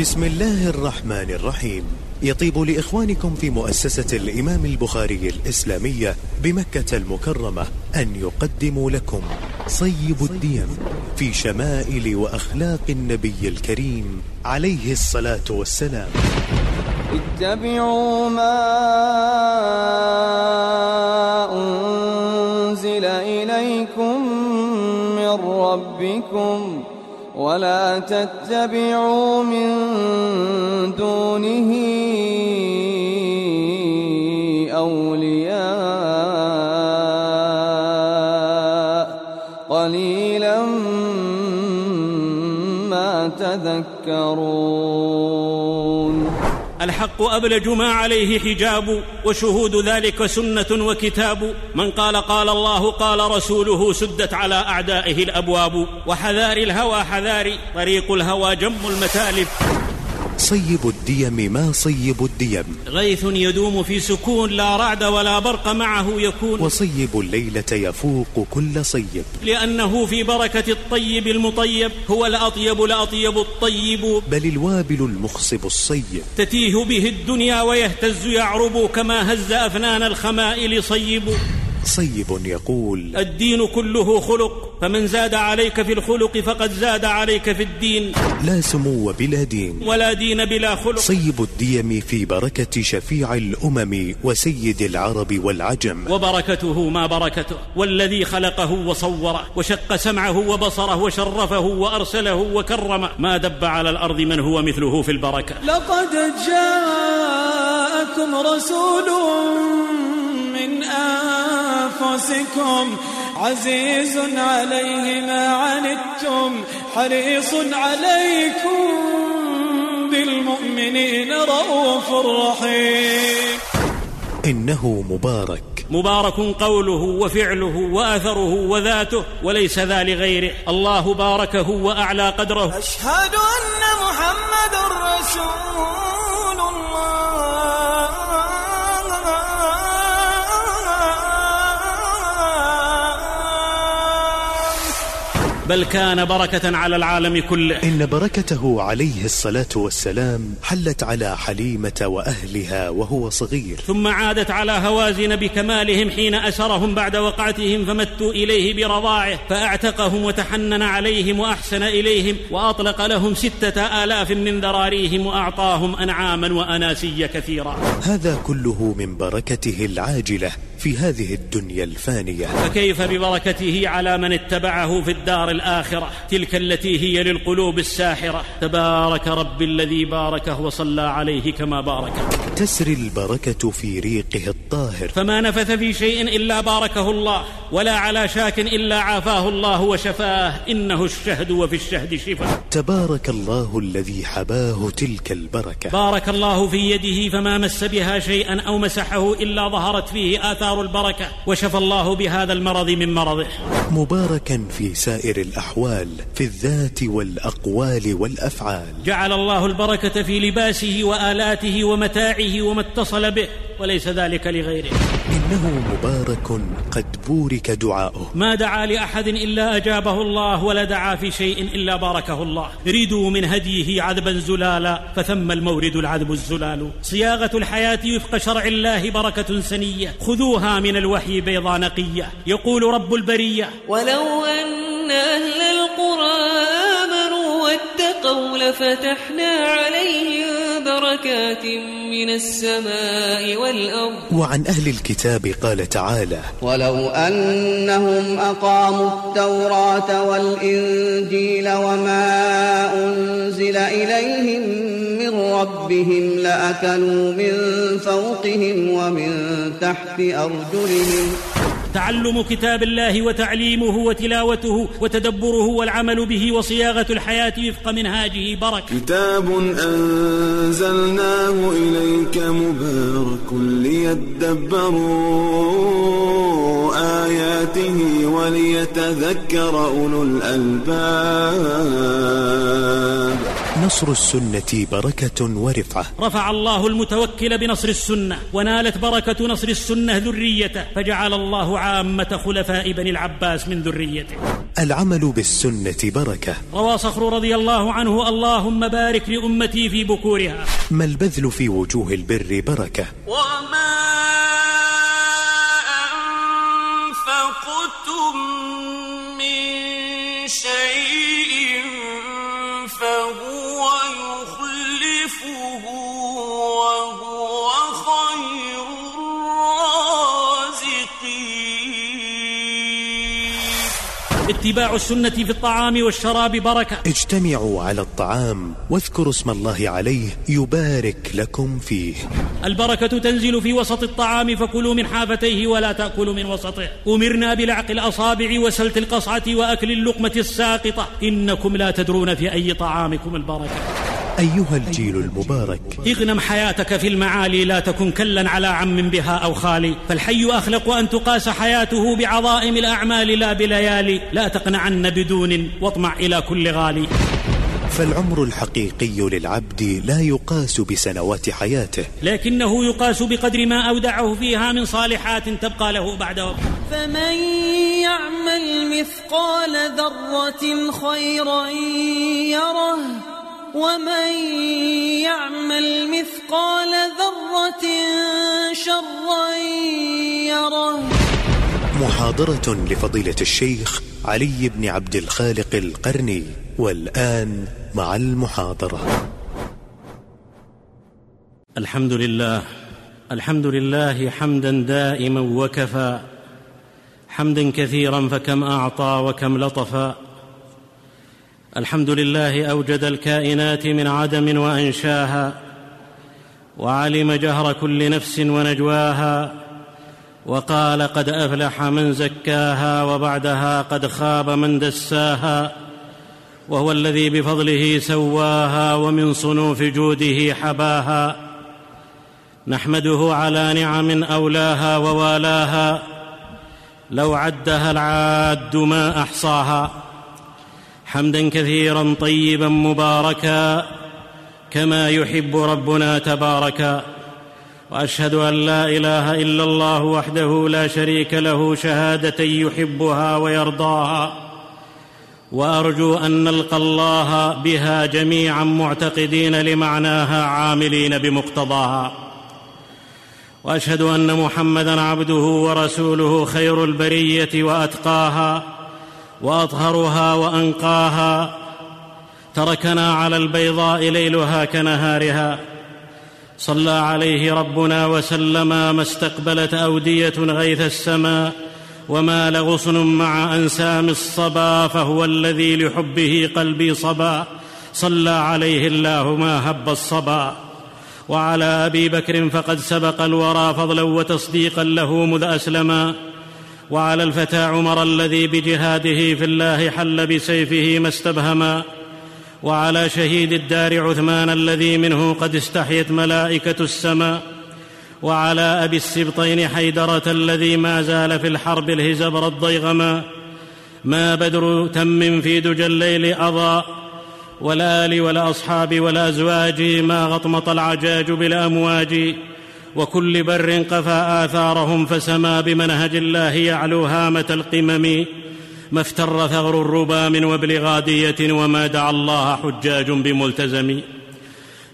بسم الله الرحمن الرحيم. يطيب لإخوانكم في مؤسسة الإمام البخاري الإسلامية بمكة المكرمة أن يقدموا لكم صيب الديم في شمائل وأخلاق النبي الكريم عليه الصلاة والسلام. اتبعوا ما أنزل إليكم من ربكم. ولا تتبعوا من دونه أولياء. قليلا ما تذكرون. الحق أبلج ما عليه حجاب وشهود ذلك سنة وكتاب. من قال قال الله قال رسوله سدت على أعدائه الأبواب. وحذار الهوى حذار طريق الهوى جم المتالب صيب الديم ما صيب الديم. غيث يدوم في سكون لا رعد ولا برق معه يكون. وصيب الليلة يفوق كل صيب. لأنه في بركة الطيب المطيب هو الأطيب الأطيب الطيب. بل الوابل المخصب الصيب. تتيه به الدنيا ويهتز يعرب كما هز أفنان الخمائل صيب. صيب يقول الدين كله خلق فمن زاد عليك في الخلق فقد زاد عليك في الدين. لا سمو بلا دين. ولا دين بلا خلق. صيب الديم في بركة شفيع الأمم وسيد العرب والعجم. وبركته ما بركته. والذي خلقه وصوره وشق سمعه وبصره وشرفه وأرسله وكرمه. ما دب على الأرض من هو مثله في البركة. لقد جاءكم رسول من أنفسكم. عزيز عليه ما عنتم حريص عليكم بالمؤمنين رؤوف رحيم. إنه مبارك. مبارك قوله وفعله وأثره وذاته وليس ذا لغيره. الله باركه وأعلى قدره. أشهد أن محمد رسول بل كان بركة على العالم كله. إن بركته عليه الصلاة والسلام حلت على حليمة وأهلها وهو صغير. ثم عادت على هوازن بكمالهم حين أسرهم بعد وقعتهم فمتوا إليه برضاعه فأعتقهم وتحنن عليهم وأحسن إليهم وأطلق لهم ستة آلاف من ذراريهم وأعطاهم أنعاما واناسي كثيرا. هذا كله من بركته العاجلة في هذه الدنيا الفانية. فكيف ببركته على من اتبعه في الدار الآخرة تلك التي هي للقلوب الساحرة. تبارك رب الذي باركه وصلى عليه كما بارك. تسري البركة في ريقه الطاهر. فما نفث في شيء إلا باركه الله. ولا على شاك إلا عافاه الله وشفاه. إنه الشهد وفي الشهد شفاء تبارك الله الذي حباه تلك البركة. بارك الله في يده فما مس بها شيئا أو مسحه إلا ظهرت فيه آثار البركة. وشفى الله بهذا المرض من مرضه. مباركا في سائر الأحوال في الذات والأقوال والأفعال. جعل الله البركة في لباسه وآلاته ومتاعه وما اتصل به. وليس ذلك لغيره. إنه مبارك قد بورك دعاؤه. ما دعا لأحد إلا أجابه الله ولا دعا في شيء إلا باركه الله. ريدوا من هديه عذبا زلالا فثم المورد العذب الزلال. صياغة الحياة وفق شرع الله بركة سنية. خذوها من الوحي بيضا نقية. يقول رب البرية ولو أن أهل القرى آمنوا واتقوا لفتحنا عليهم بركات من السماء والأرض. وعن أهل الكتاب قال تعالى ولو أنهم أقاموا التوراة والإنجيل وما أنزل إليهم من ربهم لأكلوا من فوقهم ومن تحت أرجلهم. تعلم كتاب الله وتعليمه وتلاوته وتدبره والعمل به وصياغة الحياة وفق منهاجه بركة. كتاب أنزلناه إليك مبارك ليدبروا آياته وليتذكر أولو الألباب. نصر السنة بركة ورفعة. رفع الله المتوكل بنصر السنة ونالت بركة نصر السنة ذريته فجعل الله عامة خلفاء بني العباس من ذريته. العمل بالسنة بركة. روى صخر رضي الله عنه اللهم بارك لأمتي في بكورها. ما البذل في وجوه البر بركة؟ وما أنفقتم اتباع السنة في الطعام والشراب بركة. اجتمعوا على الطعام واذكروا اسم الله عليه يبارك لكم فيه. البركة تنزل في وسط الطعام فكلوا من حافتيه ولا تأكلوا من وسطه. أمرنا بلعق الأصابع وسلت القصعة وأكل اللقمة الساقطة. إنكم لا تدرون في أي طعامكم البركة. أيها الجيل المبارك. اغنم حياتك في المعالي لا تكن كلا على عم بها أو خالي. فالحي أخلق أن تقاس حياته بعظائم الأعمال لا بليالي. لا تقنعن بدون واطمع إلى كل غالي. فالعمر الحقيقي للعبد لا يقاس بسنوات حياته. لكنه يقاس بقدر ما أودعه فيها من صالحات تبقى له بعد وقت فمن يعمل مثقال ذرة خيرا يره ومن يعمل مثقال ذرة شرا يره محاضرة لفضيلة الشيخ علي بن عبد الخالق القرني والآن مع المحاضرة. الحمد لله الحمد لله حمدا دائما وكفى حمدا كثيرا فكم أعطى وكم لطفا الحمد لله أوجد الكائنات من عدم وأنشاها وعلم جهر كل نفس ونجواها وقال قد أفلح من زكاها وبعدها قد خاب من دساها وهو الذي بفضله سواها ومن صنوف جوده حباها. نحمده على نعم أولاها ووالاها لو عدها العاد ما أحصاها. حمدا كثيرا طيبا مباركا كما يحب ربنا تباركا. وأشهد أن لا إله إلا الله وحده لا شريك له شهادة يحبها ويرضاها. وأرجو أن نلقى الله بها جميعا معتقدين لمعناها عاملين بمقتضاها. وأشهد أن محمدا عبده ورسوله خير البرية وأتقاها. وأطهرها وأنقاها. تركنا على البيضاء ليلها كنهارها. صلى عليه ربنا وسلم ما استقبلت أودية غيث السماء وما لغصن مع أنسام الصبا فهو الذي لحبه قلبي صبا. صلى عليه الله ما هب الصبا. وعلى أبي بكر فقد سبق الورى فضلا وتصديقا له مذ أسلما. وعلى الفتى عمر الذي بجهاده في الله حل بسيفه ما استبهما وعلى شهيد الدار عثمان الذي منه قد استحيت ملائكة السماء وعلى أبي السبطين حيدرة الذي ما زال في الحرب الهزبر الضيغما ما بدر تم في دجى الليل اضاء والآل والأصحاب والأزواج ما غطمط العجاج بالأمواج وكل بر قفى آثارهم فسما بمنهج الله يعلو هامة القمم ما افتر ثغر الربا من وبل غادية وما دعا الله حجاج بملتزم.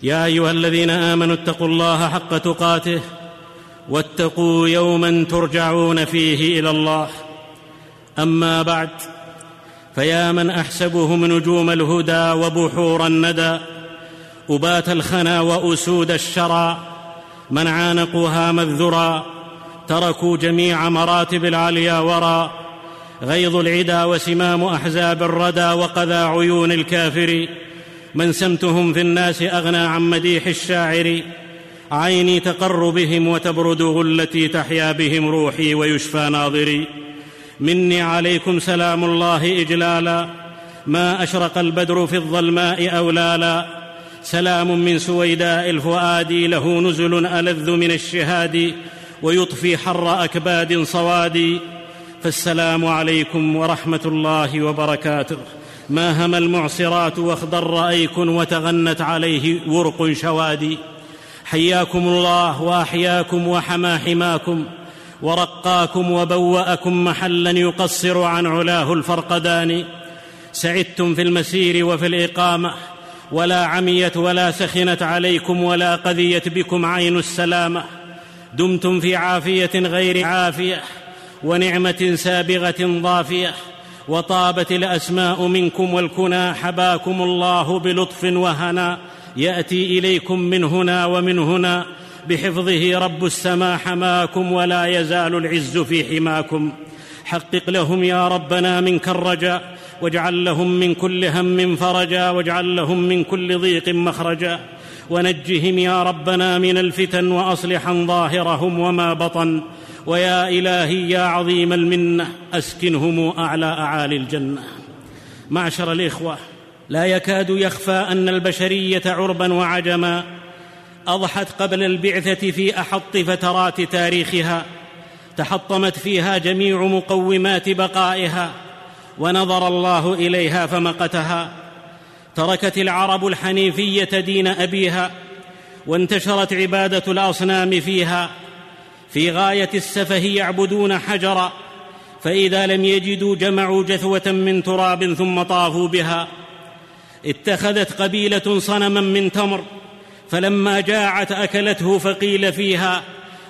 يا أيها الذين آمنوا اتقوا الله حق تقاته واتقوا يوما ترجعون فيه إلى الله. أما بعد فيا من أحسبهم نجوم الهدى وبحور الندى أبات الخنا وأسود الشرى من عانقوا هام الذرى تركوا جميع مراتب العليا ورى غيظ العدا وسمام أحزاب الردى وقذى عيون الكافر. من سمتهم في الناس أغنى عن مديح الشاعر. عيني تقر بهم وتبرد غلتي تحيا بهم روحي ويشفى ناظري. مني عليكم سلام الله إجلالا ما أشرق البدر في الظلماء أولالا. سلام من سويداء الفؤاد له نزل ألذ من الشهاد ويطفي حر أكباد صواد. فالسلام عليكم ورحمة الله وبركاته. ما هم المعصرات واخضر أيك وتغنت عليه ورق شوادي حياكم الله وأحياكم وحمى حماكم ورقاكم وبوأكم محلا يقصر عن علاه الفرقدان. سعدتم في المسير وفي الإقامة ولا عميت ولا سخنت عليكم ولا قذيت بكم عين السلامه دمتم في عافية غير عافية ونعمة سابغة ضافية. وطابت الأسماء منكم والكنى حباكم الله بلطف وهنا. يأتي إليكم من هنا ومن هنا. بحفظه رب السماء حماكم ولا يزال العز في حماكم. حقق لهم يا ربنا منك الرجاء. واجعل لهم من كل هم فرجا واجعل لهم من كل ضيق مخرجا. ونجهم يا ربنا من الفتن وأصلحا ظاهرهم وما بطن. ويا إلهي يا عظيم المنة أسكنهم أعلى أعالي الجنة. معشر الإخوة لا يكاد يخفى أن البشرية عربا وعجما. أضحت قبل البعثة في أحط فترات تاريخها. تحطمت فيها جميع مقومات بقائها. ونظر الله إليها فمقتها. تركت العرب الحنيفية دين أبيها وانتشرت عبادة الأصنام فيها. في غاية السفه يعبدون حجرا فإذا لم يجدوا جمعوا جثوة من تراب ثم طافوا بها. اتخذت قبيلة صنما من تمر فلما جاعت أكلته فقيل فيها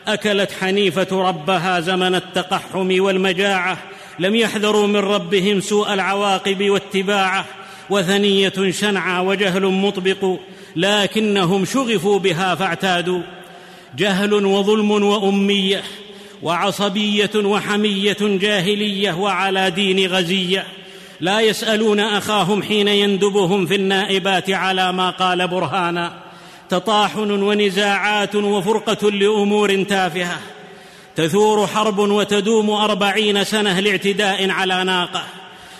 أكلت حنيفة ربها زمن التقحم والمجاعة. لم يحذروا من ربهم سوء العواقب واتباعه وثنية شنعى وجهل مطبق لكنهم شغفوا بها فاعتادوا. جهل وظلم وأمية وعصبية وحمية جاهلية وعلى دين غزية. لا يسألون أخاهم حين يندبهم في النائبات على ما قال برهانا. تطاحن ونزاعات وفرقة لأمور تافهة. تثور حرب وتدوم أربعين سنة لاعتداء على ناقة.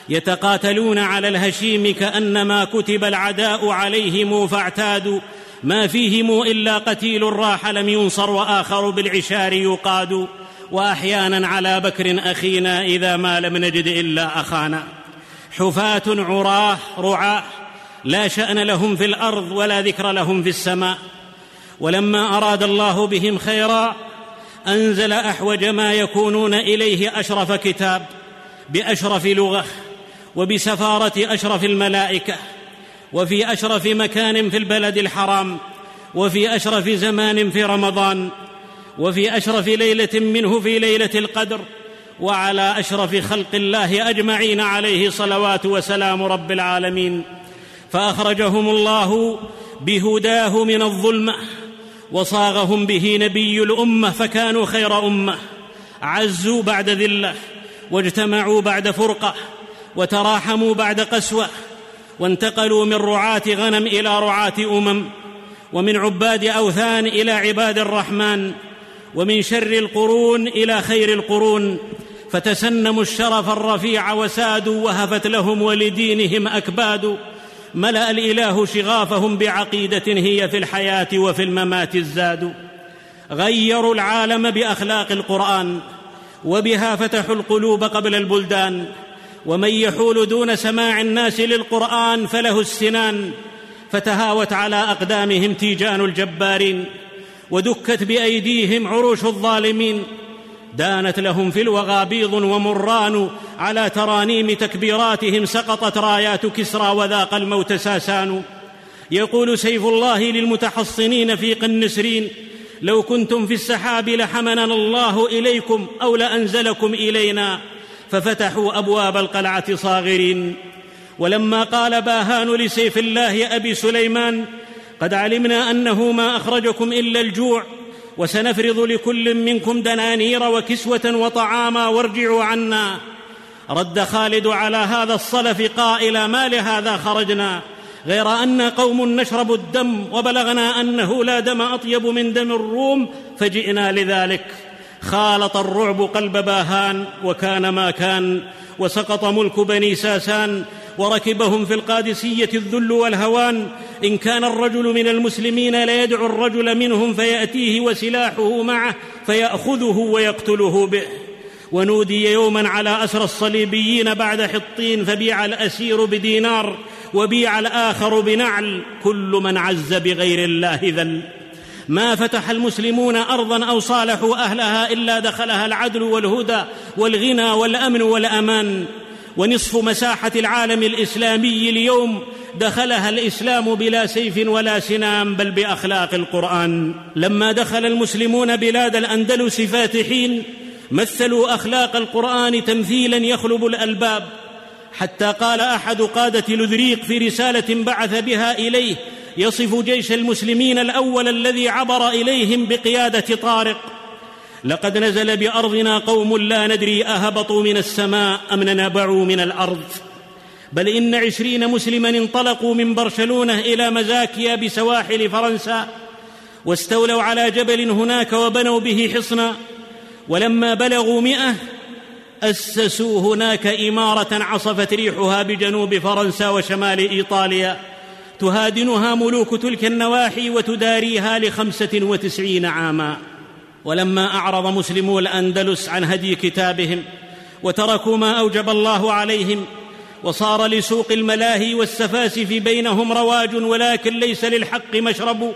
يتقاتلون على الهشيم كأنما كتب العداء عليهم فاعتادوا. ما فيهم إلا قتيل راح لم ينصر وآخر بالعشار يقاد. وأحيانا على بكر أخينا إذا ما لم نجد إلا أخانا. حفاة عراه رعاه لا شأن لهم في الأرض ولا ذكر لهم في السماء. ولما أراد الله بهم خيرا أنزل أحوج ما يكونون إليه أشرف كتاب بأشرف لغة وبسفارة أشرف الملائكة وفي أشرف مكان في البلد الحرام وفي أشرف زمان في رمضان وفي أشرف ليلة منه في ليلة القدر وعلى أشرف خلق الله أجمعين عليه صلوات وسلام رب العالمين فأخرجهم الله بهداه من الظلمة وصاغهم به نبي الأمة فكانوا خير أمة. عزوا بعد ذلة واجتمعوا بعد فرقة وتراحموا بعد قسوة وانتقلوا من رعاة غنم إلى رعاة أمم ومن عباد أوثان إلى عباد الرحمن ومن شر القرون إلى خير القرون. فتسنموا الشرف الرفيع وسادوا وهفت لهم ولدينهم أكباد. ملأ الإله شغافهم بعقيدة هي في الحياة وفي الممات الزاد. غيروا العالم بأخلاق القرآن وبها فتحوا القلوب قبل البلدان. ومن يحول دون سماع الناس للقرآن فله السنان. فتهاوت على أقدامهم تيجان الجبارين. ودكت بأيديهم عروش الظالمين. دانت لهم في الوغى بيض ومران على ترانيم تكبيراتهم سقطت رايات كسرى وذاق الموت ساسان. يقول سيف الله للمتحصنين في قنسرين لو كنتم في السحاب لحملنا الله إليكم أو لأنزلكم إلينا ففتحوا أبواب القلعة صاغرين. ولما قال باهان لسيف الله أبي سليمان قد علمنا أنه ما أخرجكم إلا الجوع وسنفرض لكل منكم دنانير وكسوة وطعاما وارجعوا عنا. رد خالد على هذا الصلف قائلا ما لهذا خرجنا؟ غير أن قوم نشرب الدم وبلغنا أنه لا دم أطيب من دم الروم فجئنا لذلك. خالط الرعب قلب باهان وكان ما كان وسقط ملك بني ساسان وركبهم في القادسية الذل والهوان. إن كان الرجل من المسلمين ليدعو الرجل منهم فيأتيه وسلاحه معه فيأخذه ويقتله به. ونودي يوما على اسر الصليبيين بعد حطين فبيع الأسير بدينار وبيع الآخر بنعل. كل من عز بغير الله ذل. ما فتح المسلمون ارضا أو صالحوا أهلها إلا دخلها العدل والهدى والغنى والأمن والأمان. ونصف مساحة العالم الإسلامي اليوم دخلها الإسلام بلا سيف ولا سنام بل بأخلاق القرآن. لما دخل المسلمون بلاد الأندلس فاتحين مثلوا أخلاق القرآن تمثيلا يخلب الألباب. حتى قال أحد قادة لذريق في رسالة بعث بها إليه يصف جيش المسلمين الأول الذي عبر إليهم بقيادة طارق. لقد نزل بأرضنا قوم لا ندري أهبطوا من السماء أم ننبعوا من الأرض. بل إن عشرين مسلما انطلقوا من برشلونة إلى مزاكيا بسواحل فرنسا واستولوا على جبل هناك وبنوا به حصنا. ولما بلغوا مئة أسسوا هناك إمارة عصفت ريحها بجنوب فرنسا وشمال إيطاليا. تهادنها ملوك تلك النواحي وتداريها لخمسة وتسعين عاما. ولما أعرض مسلمو الأندلس عن هدي كتابهم وتركوا ما أوجب الله عليهم وصار لسوق الملاهي والسفاسف بينهم رواج ولكن ليس للحق مشرب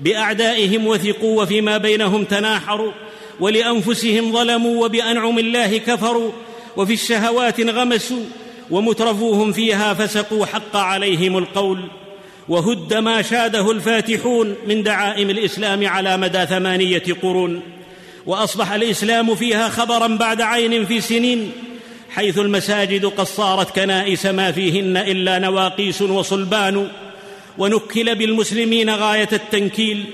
بأعدائهم وثقوا وفيما بينهم تناحروا ولأنفسهم ظلموا وبأنعم الله كفروا وفي الشهوات انغمسوا ومترفوهم فيها فسقوا حق عليهم القول وهد ما شاده الفاتحون من دعائم الإسلام على مدى ثمانية قرون. وأصبح الإسلام فيها خبرا بعد عين في سنين حيث المساجد قد صارت كنائس ما فيهن إلا نواقيس وصلبان. ونكل بالمسلمين غاية التنكيل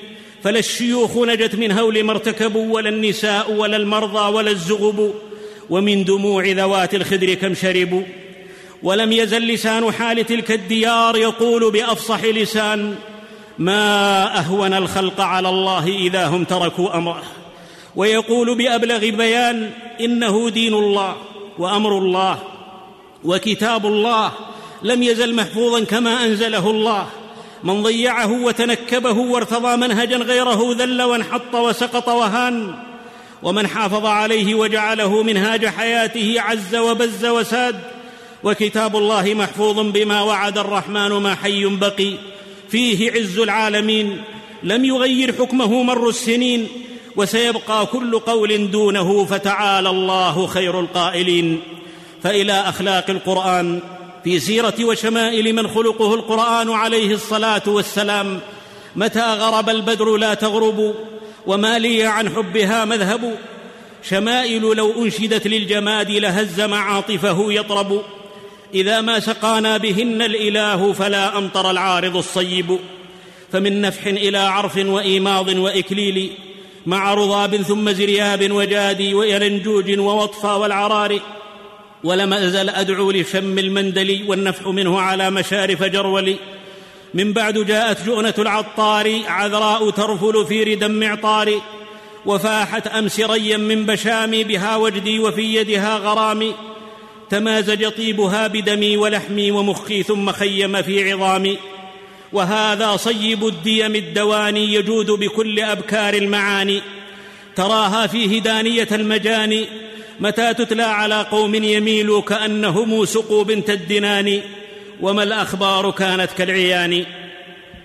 فلا الشيوخ نجت من هول ما ارتكبوا ولا النساء ولا المرضى ولا الزغب. ومن دموع ذوات الخدر كم شربوا. ولم يزل لسان حال تلك الديار يقول بأفصح لسان ما أهون الخلق على الله إذا هم تركوا أمره. ويقول بأبلغ بيان إنه دين الله وأمر الله وكتاب الله لم يزل محفوظا كما أنزله الله. من ضيعه وتنكبه وارتضى منهجا غيره ذل وانحط وسقط وهان. ومن حافظ عليه وجعله منهاج حياته عز وبز وساد. وكتاب الله محفوظ بما وعد الرحمن ما حي بقي. فيه عز العالمين لم يغير حكمه مر السنين وسيبقى كل قول دونه فتعالى الله خير القائلين. فإلى أخلاق القرآن في سيرة وشمائل من خلقه القرآن عليه الصلاة والسلام. متى غرب البدر لا تغرب وما لي عن حبها مذهب. شمائل لو أنشدت للجماد لهز معاطفه يطرب. إذا ما سقانا بهن الإله فلا أمطر العارض الصيب. فمن نفح إلى عرف وإيماض وإكليل مع رضاب ثم زرياب وجادي ويلنجوج ووطفى والعرار. ولم أزل أدعو لشم المندل والنفح منه على مشارف جرولي من بعد جاءت جؤنة العطار عذراء ترفل في ردم معطار. وفاحت أمس ريا من بشامي بها وجدي وفي يدها غرامي تمازج طيبها بدمي ولحمي ومخي ثم خيم في عظامي. وهذا صيب الديم الدواني يجود بكل أبكار المعاني. تراها فيه دانية المجاني. متى تتلى على قوم يميل كأنهم سقوا بنت الدنان وما الأخبار كانت كالعيان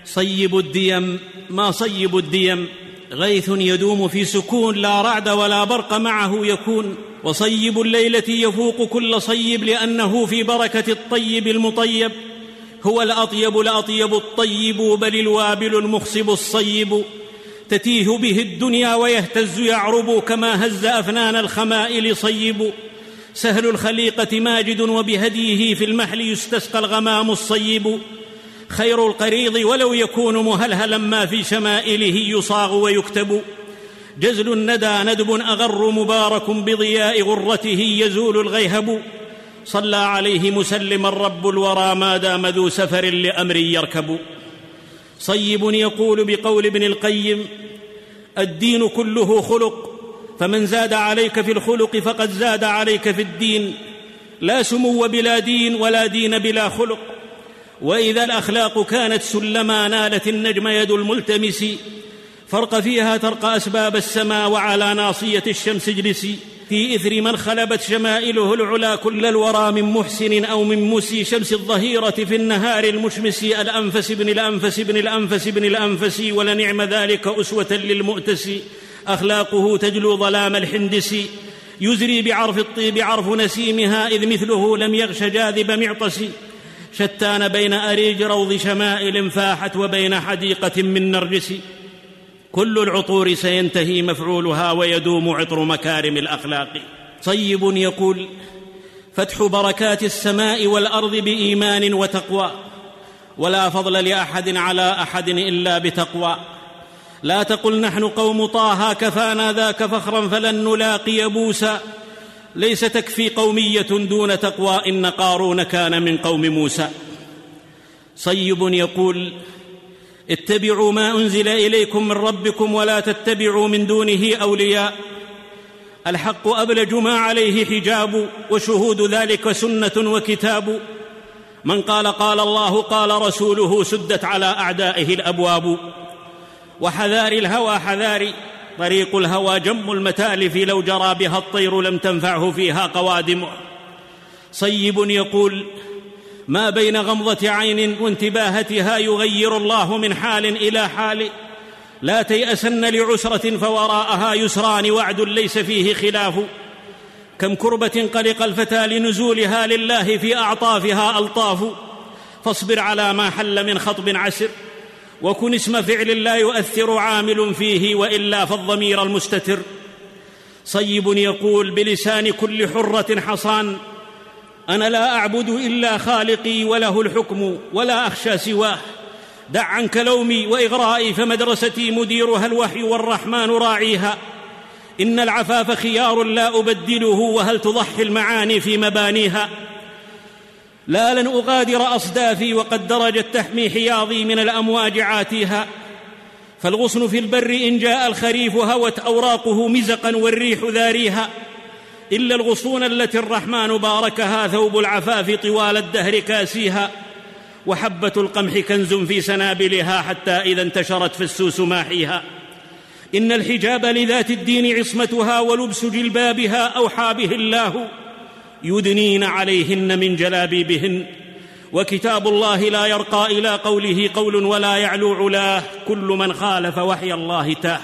صيب الديم ما صيب الديم؟ غيث يدوم في سكون لا رعد ولا برق معه يكون وصيب الليلة يفوق كل صيب لأنه في بركة الطيب المطيب. هو الأطيب الأطيب الطيب بل الوابل المخصب الصيب. تتيه به الدنيا ويهتز يعرب كما هز أفنان الخمائل صيب. سهل الخليقة ماجد وبهديه في المحل يستسقى الغمام الصيب. خير القريض ولو يكون مهلهلا ما في شمائله يصاغ ويكتب. جزل الندى ندب أغر مبارك بضياء غرته يزول الغيهب. صلى عليه مسلما رب الورى ما دام ذو سفر لأمر يركب. صيب يقول بقول ابن القيم الدين كله خلق فمن زاد عليك في الخلق فقد زاد عليك في الدين. لا سمو بلا دين ولا دين بلا خلق. وإذا الأخلاق كانت سلما نالت النجم يد الملتمس فرق فيها ترقى أسباب السماء وعلى ناصية الشمس اجلسي في إثر من خلبت شمائله العلا كل الورى من محسن أو من مسي شمس الظهيرة في النهار المشمس. الأنفس بن الأنفس بن الأنفس بن الأنفس ولنعم ذلك أسوة للمؤتسي أخلاقه تجلو ظلام الحندس. يزري بعرف الطيب عرف نسيمها إذ مثله لم يغش جاذب معطس. شتان بين أريج روض شمائل فاحت وبين حديقة من نرجس. كل العطور سينتهي مفعولها ويدوم عطر مكارم الأخلاق. صيب يقول فتح بركات السماء والأرض بإيمان وتقوى. ولا فضل لأحد على أحد إلا بتقوى. لا تقل نحن قوم طه كفانا ذاك فخرا فلن نلاقي بوسا ليس تكفي قومية دون تقوى إن قارون كان من قوم موسى. صيب يقول اتبعوا ما أنزل إليكم من ربكم ولا تتبعوا من دونه أولياء. الحق أبلج ما عليه حجاب وشهود ذلك سنة وكتاب. من قال قال الله قال رسوله سدت على أعدائه الأبواب. وحذار الهوى حذاري طريق الهوى جم المتالف لو جرى بها الطير لم تنفعه فيها قوادم صيب يقول ما بين غمضة عين وانتباهتها يغير الله من حال إلى حال. لا تيأسن لعسرة فوراءها يسران وعد ليس فيه خلاف. كم كربة قلق الفتى لنزولها لله في أعطافها ألطاف. فاصبر على ما حل من خطب عسر. وكن اسم فعل لا يؤثر عامل فيه وإلا فالضمير المستتر. صيب يقول بلسان كل حرة حصان أنا لا أعبد إلا خالقي وله الحكم ولا أخشى سواه. دع عنك لومي وإغرائي فمدرستي مديرها الوحي والرحمن راعيها. إن العفاف خيار لا أبدله وهل تضحي المعاني في مبانيها؟ لا لن أغادر أصدافي وقد درجت تحمي حياضي من الأمواج عاتيها. فالغصن في البر إن جاء الخريف هوت أوراقه مزقا والريح ذاريها. إلا الغصون التي الرحمن باركها ثوب العفاف طوال الدهر كاسيها. وحبة القمح كنز في سنابلها حتى إذا انتشرت فالسوس ماحيها. إن الحجاب لذات الدين عصمتها ولبس جلبابها أوحى به الله. يدنين عليهن من جلابيبهن. وكتاب الله لا يرقى إلى قوله قول ولا يعلو علاه. كل من خالف وحي الله تاه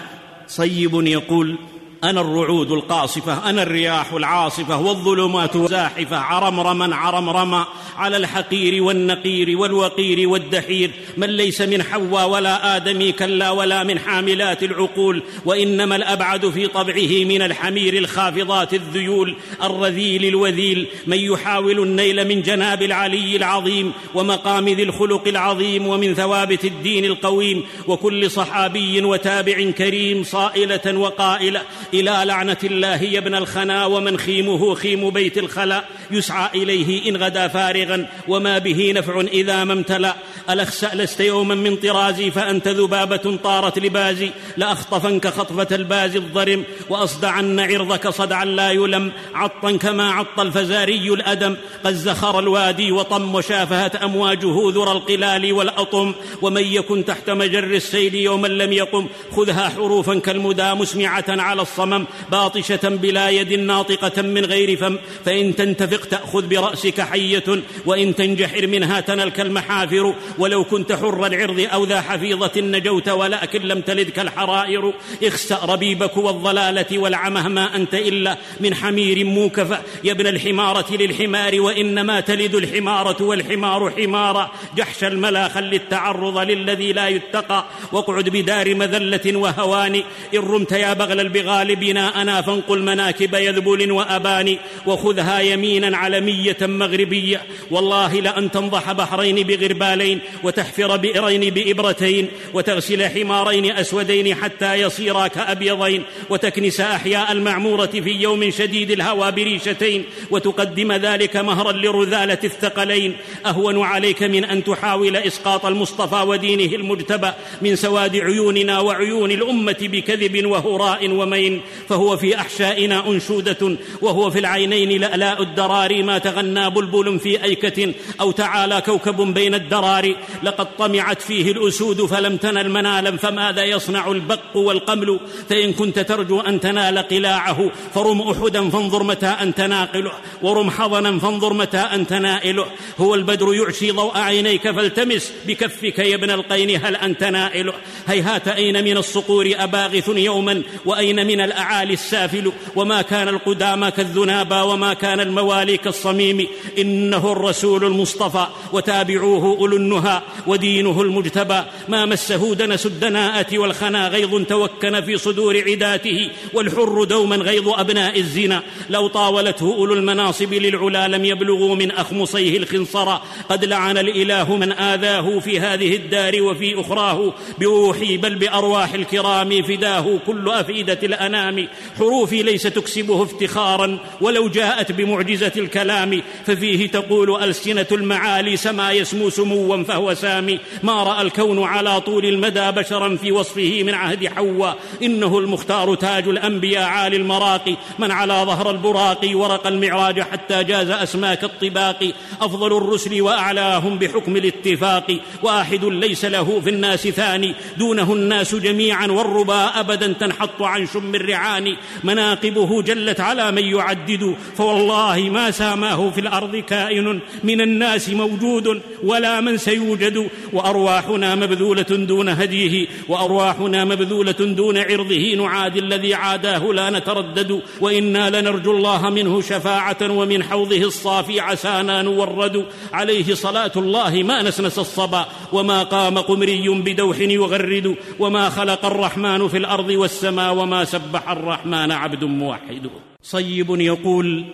صيب يقول أنا الرعود القاصفة أنا الرياح العاصفة والظلمات زاحفه عرمرما عرمرما على الحقير والنقير والوقير والدحير. من ليس من حواء ولا آدمي كلا ولا من حاملات العقول. وإنما الأبعد في طبعه من الحمير الخافضات الذيول. الرذيل الوذيل من يحاول النيل من جناب العلي العظيم ومقام ذي الخلق العظيم ومن ثوابت الدين القويم. وكل صحابي وتابع كريم صائلة وقائلة. إلى لعنة الله يا ابن الخنا ومن خيمه خيم بيت الخلا. يسعى إليه إن غدا فارغا وما به نفع إذا ما امتلا. الاخسا لست يوما من طرازي فأنت ذبابه طارت لبازي. لاخطفنك خطفة الباز الضرم واصدعن عرضك صدعا لا يلم. عطا كما عط الفزاري الأدم. قد زخر الوادي وطم وشافهت أمواجه ذرى القلال والأطم. ومن يكن تحت مجر السيل يوما لم يقم. خذها حروفا كالمدى مسمعة على الصمم باطشة بلا يد ناطقة من غير فم. فإن تنتفق تأخذ برأسك حية وإن تنجحر منها تنلك المحافر ولو كنت حر العرض أو ذا حفيظة نجوت ولكن لم تلدك الحرائر اخسأ ربيبك والضلالة والعمه ما أنت إلا من حمير موكفه يا ابن الحمارة للحمار وإنما تلد الحمارة والحمار حمارا. جحش الملا خل التعرض للذي لا يتقى. واقعد بدار مذلة وهوان. إن رمت يا بغل البغال بناءنا فانقل مناكب يذبل وأبان وخذها يمينا علميه مغربية. والله لأن تنضح بحرين بغربالين وتحفر بئرين بإبرتين وتغسل حمارين أسودين حتى يصيرا كأبيضين وتكنس أحياء المعمورة في يوم شديد الهوى بريشتين وتقدم ذلك مهرا لرذالة الثقلين. أهون عليك من أن تحاول إسقاط المصطفى ودينه المجتبى من سواد عيوننا وعيون الأمة بكذب وهراء ومين. فهو في أحشائنا أنشودة وهو في العينين لألاء الدرار ما تغنى بلبل في أيكة أو تعالى كوكب بين الدرار لقد طمعت فيه الأسود فلم تنل منالا فماذا يصنع البق والقمل؟ فإن كنت ترجو أن تنال قلاعه فرم أحدا فانظر متى انت ناقله ورم حضنا فانظر متى انت نائله هو البدر يعشي ضوء عينيك فالتمس بكفك يا ابن القين هل أنت نائله؟ هيهات أين من الصقور أباغث يوما وأين من الأعالي السافل وما كان القدامى كالذنابى وما كان الموالي كالصميم إنه الرسول المصطفى وتابعوه أولو النهى ودينه المجتبى ما مسه دنس الدناءة والخنا غيظ توكن في صدور عداته والحر دوما غيظ أبناء الزنا لو طاولته أولو المناصب للعلا لم يبلغوا من أخمصيه الخنصر قد لعن الإله من آذاه في هذه الدار وفي أخراه بروحي بل بأرواح الكرام فداه كل أفئدة الانام حروفي ليس تكسبه افتخارا ولو جاءت بمعجزة الكلام. ففيه تقول ألسنة المعالي سما يسمو سموا فهو سامي. ما رأى الكون على طول المدى بشرا في وصفه من عهد حواء إنه المختار تاج الأنبياء عالي المراقي من على ظهر البراق ورقى المعراج حتى جاز أسماك الطباق. أفضل الرسل وأعلاهم بحكم الاتفاق. واحد ليس له في الناس ثاني. دونه الناس جميعا والربا أبدا تنحط عن شم الرعان مناقبه جلت على من يعدد. فوالله ما ساماه في الأرض كائن من الناس موجود ولا من سيوجد. وأرواحنا مبذولة دون هديه. وأرواحنا مبذولة دون عرضه. نعادي الذي عاداه لا نتردد. وإنا لنرجو الله منه شفاعة ومن حوضه الصافي عسانا نورد. عليه صلاة الله ما نسنس الصبا. وما قام قمري بدوح يغرد. وما خلق الرحمن في الأرض والسماء وما سبح الرحمن عبد موحد. صيب يقول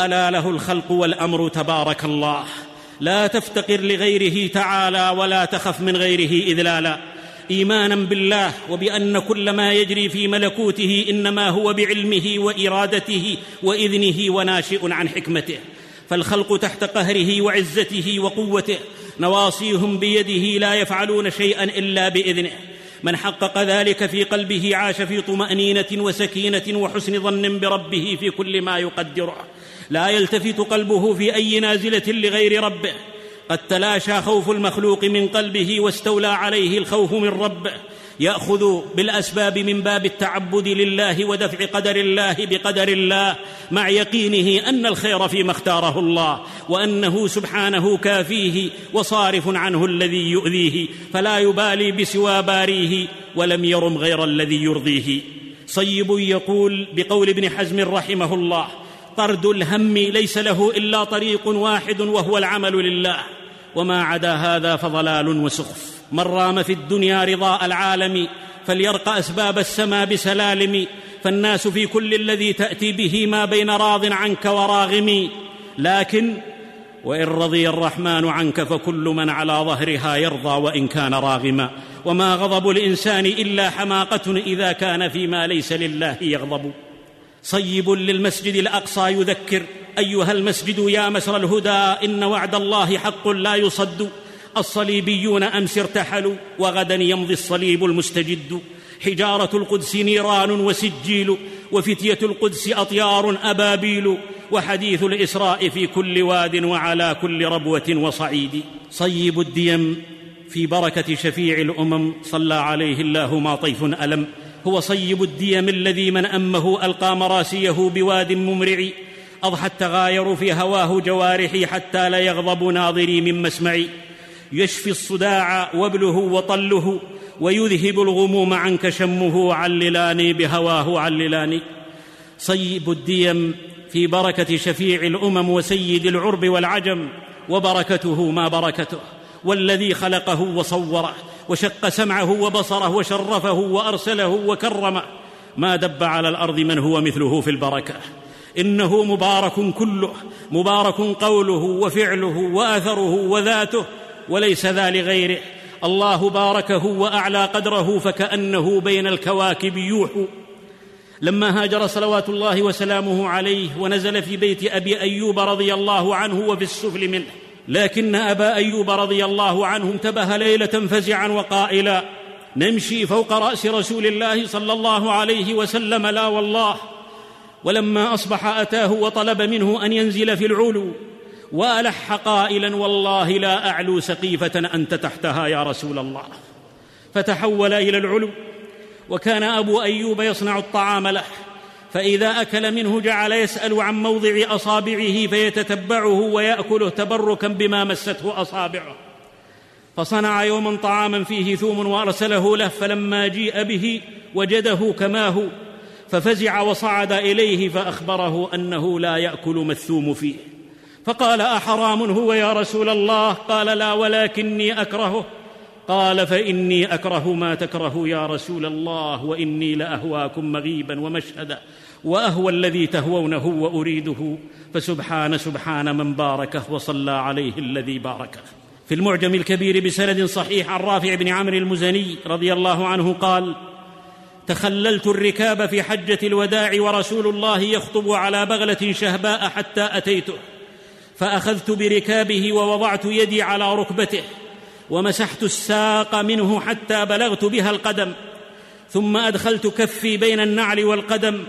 ألا له الخلق والأمر تبارك الله. لا تفتقر لغيره تعالى ولا تخف من غيره إذلالا. إيمانا بالله وبأن كل ما يجري في ملكوته إنما هو بعلمه وإرادته وإذنه وناشئ عن حكمته. فالخلق تحت قهره وعزته وقوته. نواصيهم بيده لا يفعلون شيئا إلا بإذنه. من حقق ذلك في قلبه عاش في طمأنينة وسكينة وحسن ظن بربه في كل ما يقدره. لا يلتفت قلبه في أي نازلة لغير ربه. قد تلاشى خوف المخلوق من قلبه واستولى عليه الخوف من ربه. يأخذ بالأسباب من باب التعبد لله ودفع قدر الله بقدر الله مع يقينه أن الخير فيما اختاره الله وأنه سبحانه كافيه وصارف عنه الذي يؤذيه فلا يبالي بسوى باريه ولم يرم غير الذي يرضيه. صيب يقول بقول ابن حزم رحمه الله طرد الهم ليس له إلا طريق واحد وهو العمل لله وما عدا هذا فضلال وسخف. من رام في الدنيا رضاء العالم فليرق أسباب السما بسلالم فالناس في كل الذي تأتي به ما بين راض عنك وراغم. لكن وإن رضي الرحمن عنك فكل من على ظهرها يرضى وإن كان راغما. وما غضب الإنسان إلا حماقة إذا كان فيما ليس لله يغضب. صيب للمسجد الأقصى يذكر. أيها المسجد يا مسر الهدى إن وعد الله حق لا يصد. الصليبيون أمس ارتحلوا وغدا يمضي الصليب المستجد. حجارة القدس نيران وسجيل وفتية القدس أطيار أبابيل وحديث الإسراء في كل واد وعلى كل ربوة وصعيد. صيب الديم في بركة شفيع الأمم صلى عليه الله ما طيف ألم. هو صيب الديم الذي من أمه ألقى مراسيه بواد ممرع. أضحى التغاير في هواه جوارحي حتى لا يغضب ناظري من مسمعي. يشفي الصداع وابله وطله ويذهب الغموم عنك شمه عللاني بهواه عللاني صيب الديم في بركة شفيع الأمم وسيد العرب والعجم وبركته ما بركته. والذي خلقه وصوره وشق سمعه وبصره وشرفه وأرسله وكرمه. ما دب على الأرض من هو مثله في البركة. إنه مبارك كله مبارك قوله وفعله وآثره وذاته وليس ذا لغيره. الله باركه وأعلى قدره فكأنه بين الكواكب يوحو. لما هاجر صلوات الله وسلامه عليه ونزل في بيت أبي أيوب رضي الله عنه وفي السفل منه. لكن أبا أيوب رضي الله عنه انتبه ليلة فزعا وقائلا نمشي فوق رأس رسول الله صلى الله عليه وسلم لا والله. ولما أصبح أتاه وطلب منه أن ينزل في العلو وألح قائلا والله لا أعلو سقيفة أنت تحتها يا رسول الله. فتحول إلى العلو وكان أبو أيوب يصنع الطعام له فإذا أكل منه جعل يسأل عن موضع أصابعه فيتتبعه ويأكله تبركا بما مسته أصابعه. فصنع يوما طعاما فيه ثوم وأرسله له فلما جيء به وجده كما هو ففزع وصعد إليه فأخبره أنه لا يأكل ما الثوم فيه. فقال أحرام هو يا رسول الله؟ قال لا ولكني أكرهه. قال فإني أكره ما تكره يا رسول الله وإني لأهواكم مغيبا ومشهدا وأهوى الذي تهوونه وأريده. فسبحان سبحان من باركه وصلى عليه الذي باركه. في المعجم الكبير بسند صحيح عن رافع بن عمرو المزني رضي الله عنه قال تخللت الركاب في حجة الوداع ورسول الله يخطب على بغلة شهباء حتى أتيته. فأخذت بركابه ووضعت يدي على ركبته ومسحت الساق منه حتى بلغت بها القدم ثم أدخلت كفي بين النعل والقدم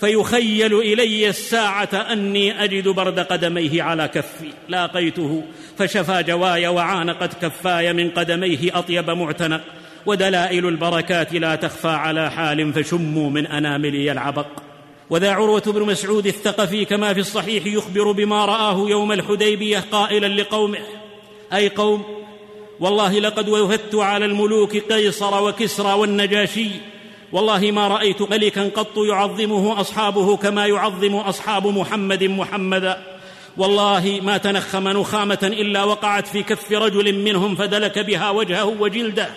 فيخيل إلي الساعة أني أجد برد قدميه على كفي لاقيته فشفى جواي وعانقت كفاي من قدميه أطيب معتنق ودلائل البركات لا تخفى على حال فشموا من اناملي العبق وذا عروة بن مسعود الثقفي كما في الصحيح يخبر بما رآه يوم الحديبية قائلا لقومه. أي قوم والله لقد وهدت على الملوك قيصر وكسرى والنجاشي. والله ما رأيت ملكا قط يعظمه أصحابه كما يعظم أصحاب محمد محمدا. والله ما تنخم نخامة إلا وقعت في كف رجل منهم فدلك بها وجهه وجلده.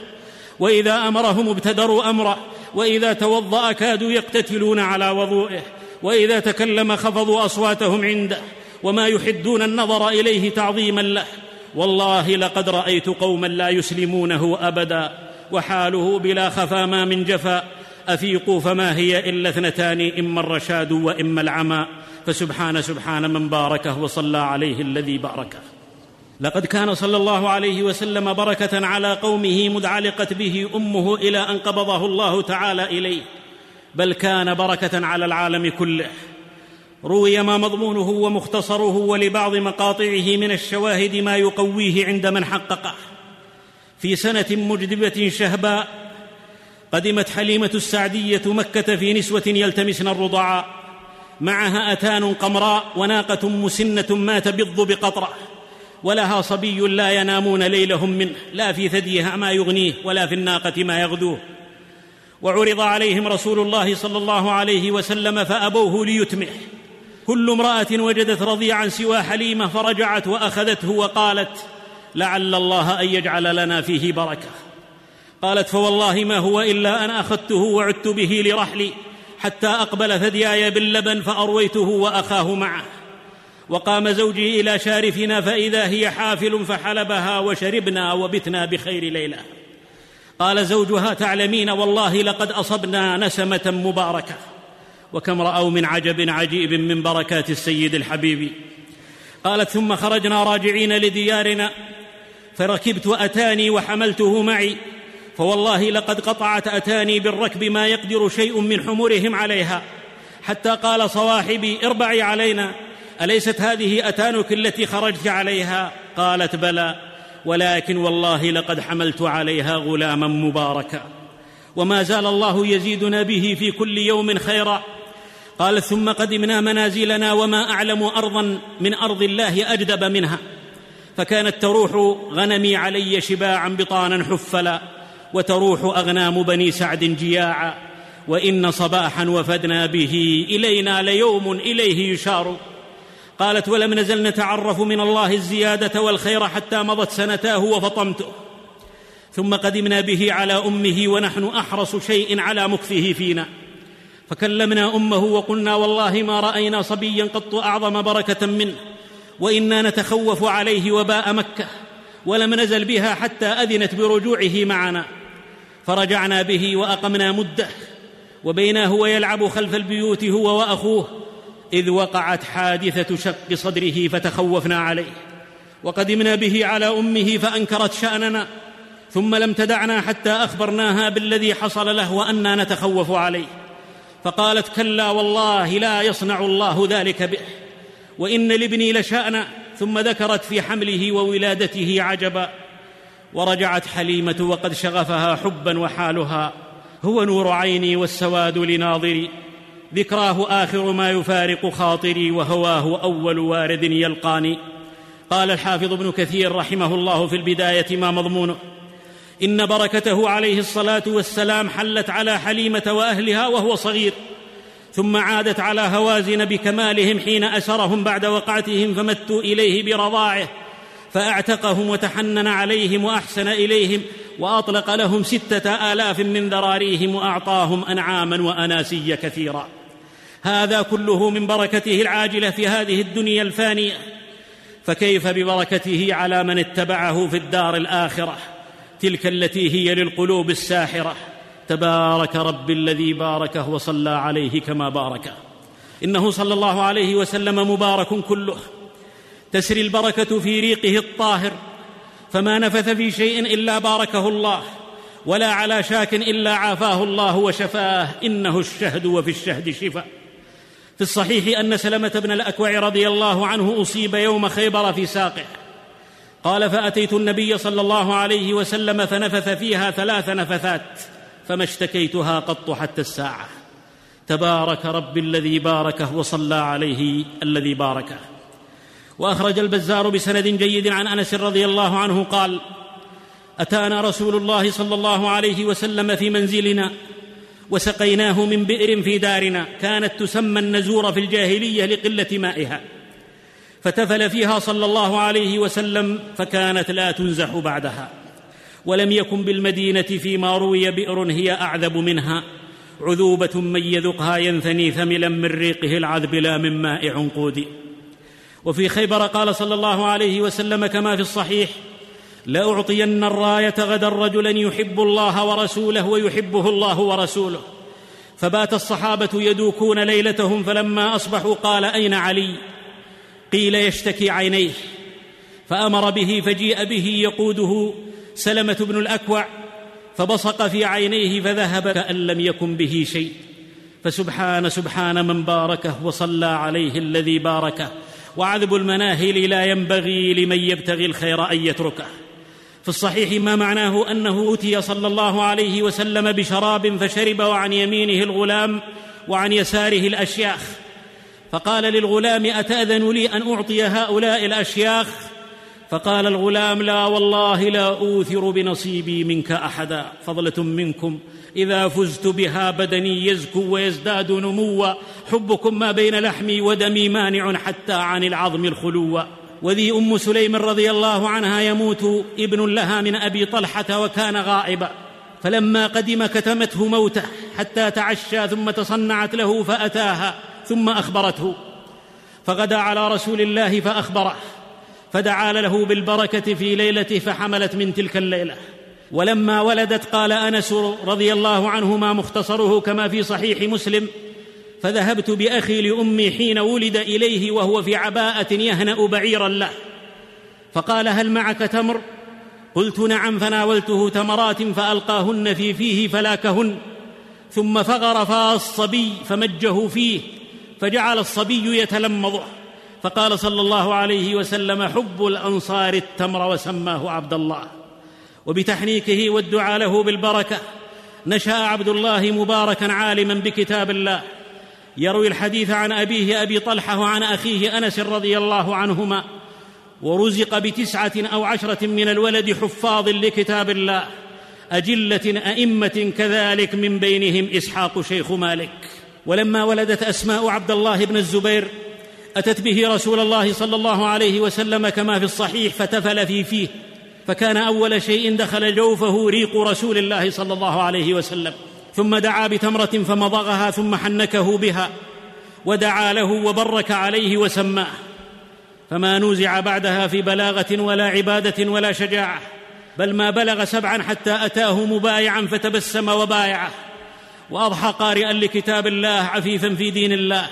وإذا أمرهم ابتدروا امره وإذا توضأ كادوا يقتتلون على وضوئه وإذا تكلم خفضوا أصواتهم عنده وما يحدون النظر إليه تعظيما له. والله لقد رأيت قوما لا يسلمونه أبدا وحاله بلا خفا ما من جفا. أفيقوا فما هي إلا اثنتان إما الرشاد وإما العمى. فسبحان سبحان من باركه وصلى عليه الذي باركه. لقد كان صلى الله عليه وسلم بركة على قومه مذ علقت به أمه إلى أن قبضه الله تعالى إليه. بل كان بركة على العالم كله. روي ما مضمونه ومختصره ولبعض مقاطعه من الشواهد ما يقويه عند من حققه. في سنة مجدبة شهباء قدمت حليمة السعدية مكة في نسوة يلتمسن الرضعاء. معها أتان قمراء وناقة مسنة ما تبض بقطره ولها صبي لا ينامون ليلهم منه لا في ثديها ما يغنيه ولا في الناقة ما يغدوه. وعرض عليهم رسول الله صلى الله عليه وسلم فأبوه ليتمه. كل امرأة وجدت رضيعا سوى حليمة فرجعت وأخذته وقالت لعل الله أن يجعل لنا فيه بركة. قالت فوالله ما هو إلا أن أخذته وعدت به لرحلي حتى أقبل ثدياي باللبن فأرويته وأخاه معه. وقام زوجي إلى شارفنا فإذا هي حافل فحلبها وشربنا وبتنا بخير ليلة. قال زوجها تعلمين والله لقد أصبنا نسمة مباركة. وكم رأوا من عجب عجيب من بركات السيد الحبيب. قالت ثم خرجنا راجعين لديارنا. فركبت أتاني وحملته معي. فوالله لقد قطعت أتاني بالركب ما يقدر شيء من حمرهم عليها. حتى قال صواحبي اربعي علينا. أليست هذه أتانك التي خرجت عليها؟ قالت بلى. ولكن والله لقد حملت عليها غلاما مباركا. وما زال الله يزيدنا به في كل يوم خيرا. قال ثم قدمنا منازلنا وما أعلم أرضا من أرض الله أجدب منها. فكانت تروح غنمي علي شباعا بطانا حفلا وتروح أغنام بني سعد جياعا. وإن صباحا وفدنا به إلينا ليوم إليه يشار. قالت ولم نزل نتعرف من الله الزيادة والخير حتى مضت سنتاه وفطمته. ثم قدمنا به على أمه ونحن أحرص شيء على مكثه فينا. فكلمنا أمه وقلنا والله ما رأينا صبيا قط أعظم بركة منه وإنا نتخوف عليه وباء مكة ولم نزل بها حتى أذنت برجوعه معنا. فرجعنا به وأقمنا مده وبينا هو يلعب خلف البيوت هو وأخوه إذ وقعت حادثة شق صدره فتخوفنا عليه وقدمنا به على أمه فأنكرت شأننا ثم لم تدعنا حتى أخبرناها بالذي حصل له وأنا نتخوف عليه. فقالت كلا والله لا يصنع الله ذلك به وإن لابني لشانا ثم ذكرت في حمله وولادته عجبا ورجعت حليمة وقد شغفها حبا وحالها هو نور عيني والسواد لناظري. ذكراه آخر ما يفارق خاطري وهواه أول وارد يلقاني. قال الحافظ ابن كثير رحمه الله في البداية ما مضمونه إن بركته عليه الصلاة والسلام حلت على حليمة وأهلها وهو صغير. ثم عادت على هوازن بكمالهم حين أسرهم بعد وقعتهم فمتوا إليه برضاعه. فأعتقهم وتحنن عليهم وأحسن إليهم وأطلق لهم ستة آلاف من ذراريهم وأعطاهم أنعاما واناسي كثيرا. هذا كله من بركته العاجلة في هذه الدنيا الفانية. فكيف ببركته على من اتبعه في الدار الآخرة؟ تلك التي هي للقلوب الساحرة. تبارك رب الذي باركه وصلى عليه كما باركه إنه صلى الله عليه وسلم مبارك كله. تسري البركة في ريقه الطاهر. فما نفث في شيء إلا باركه الله. ولا على شاك إلا عافاه الله وشفاه. إنه الشهد وفي الشهد شفاء. في الصحيح أن سلمة بن الأكوع رضي الله عنه أصيب يوم خيبر في ساقه. قال فأتيت النبي صلى الله عليه وسلم فنفث فيها ثلاث نفثات فما اشتكيتها قط حتى الساعة. تبارك رب الذي باركه وصلى عليه الذي باركه. وأخرج البزار بسند جيد عن أنس رضي الله عنه قال أتانا رسول الله صلى الله عليه وسلم في منزلنا وسقيناه من بئر في دارنا كانت تسمى النزور في الجاهلية لقلة مائها. فتفل فيها صلى الله عليه وسلم فكانت لا تنزح بعدها. ولم يكن بالمدينة فيما روي بئر هي أعذب منها. عذوبة من يذقها ينثني ثملا من ريقه العذب لا من ماء عنقود وفي خيبر قال صلى الله عليه وسلم كما في الصحيح لأعطين الراية غدا رجلا يحب الله ورسوله ويحبه الله ورسوله. فبات الصحابة يدوكون ليلتهم فلما أصبحوا قال أين علي؟ قيل يشتكي عينيه. فأمر به فجيء به يقوده سلمة بن الأكوع فبصق في عينيه فذهب كأن لم يكن به شيء. فسبحان سبحان من باركه وصلى عليه الذي باركه. وعذب المناهل لا ينبغي لمن يبتغي الخير أن يتركه. في الصحيح ما معناه أنه أتي صلى الله عليه وسلم بشراب فشرب وعن يمينه الغلام وعن يساره الأشياخ. فقال للغلام أتأذن لي أن أعطي هؤلاء الأشياخ؟ فقال الغلام لا والله لا أوثر بنصيبي منك أحدا فضلة منكم. إذا فزت بها بدني يزكو ويزداد نموا حبكم ما بين لحمي ودمي مانع حتى عن العظم الخلو. وذي أم سليم رضي الله عنها يموت ابن لها من أبي طلحة وكان غائبا. فلما قدم كتمته موته حتى تعشى ثم تصنعت له فأتاها ثم أخبرته. فغدا على رسول الله فأخبره. فدعا له بالبركة في ليلته فحملت من تلك الليلة. ولما ولدت قال أنس رضي الله عنهما مختصره كما في صحيح مسلم فذهبت بأخي لأمي حين ولد إليه وهو في عباءة يهنأ بعيرا له. فقال هل معك تمر؟ قلت نعم فناولته تمرات فألقاهن في فيه فلاكهن. ثم فغر فا الصبي فمجه فيه فجعل الصبي يتلمضه فقال صلى الله عليه وسلم حب الأنصار التمر وسماه عبد الله. وبتحنيكه والدعاء له بالبركة نشأ عبد الله مباركا عالما بكتاب الله. يروي الحديث عن أبيه أبي طلحة وعن أخيه أنس رضي الله عنهما ورزق بتسعة أو عشرة من الولد حفاظ لكتاب الله أجلة أئمة كذلك من بينهم إسحاق شيخ مالك. ولما ولدت أسماء عبد الله بن الزبير أتت به رسول الله صلى الله عليه وسلم كما في الصحيح فتفل في فيه فكان أول شيء دخل جوفه ريق رسول الله صلى الله عليه وسلم. ثم دعا بتمرة فمضغها ثم حنكه بها ودعا له وبرك عليه وسماه. فما نوزع بعدها في بلاغة ولا عبادة ولا شجاعة بل ما بلغ سبعا حتى أتاه مبايعا فتبسم وبايعه وأضحى قارئا لكتاب الله عفيفا في دين الله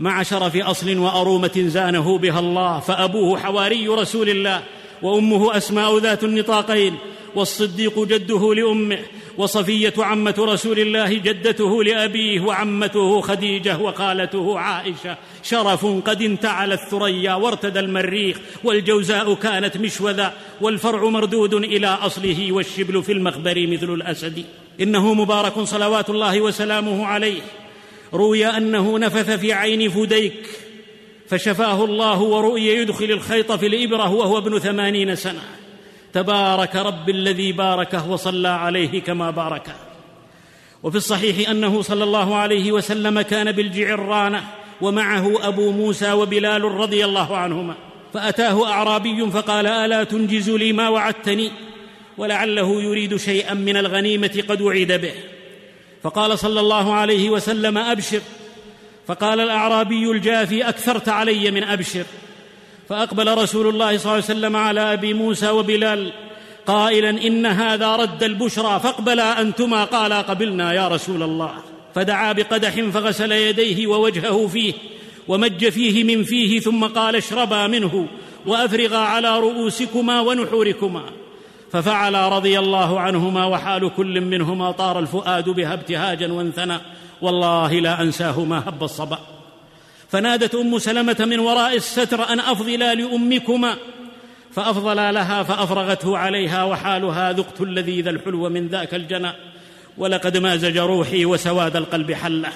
مع شرف أصل وأرومة زانه بها الله فأبوه حواري رسول الله وأمه أسماء ذات النطاقين والصديق جده لأمه وصفية عمة رسول الله جدته لأبيه وعمته خديجة وخالته عائشة شرف قد انتعل الثريا وارتدى المريخ والجوزاء كانت مشوذا والفرع مردود إلى أصله والشبل في المخبر مثل الأسد. إنه مبارك صلوات الله وسلامه عليه. روي أنه نفث في عين فديك فشفاه الله ورؤي يدخل الخيط في الإبرة وهو ابن ثمانين سنة. تبارك رب الذي باركه وصلى عليه كما باركه وفي الصحيح أنه صلى الله عليه وسلم كان بالجعرانة ومعه أبو موسى وبلال رضي الله عنهما. فأتاه أعرابي فقال ألا تنجز لي ما وعدتني؟ ولعله يريد شيئا من الغنيمة قد وعد به. فقال صلى الله عليه وسلم أبشر. فقال الأعرابي الجافي أكثرت علي من أبشر. فأقبل رسول الله صلى الله عليه وسلم على أبي موسى وبلال قائلا إن هذا رد البشرى فاقبلا أنتما؟ قالا قبلنا يا رسول الله. فدعا بقدح فغسل يديه ووجهه فيه ومج فيه من فيه ثم قال اشربا منه وأفرغا على رؤوسكما ونحوركما. ففعلا رضي الله عنهما وحال كل منهما طار الفؤاد بها ابتهاجا وانثنى. والله لا انساه ما هب الصبا. فنادت أم سلمة من وراء الستر أن أفضلا لأمكما فأفضلا لها فأفرغته عليها وحالها ذقت اللذيذ الحلو من ذاك الجنى ولقد مازج روحي وسواد القلب حله.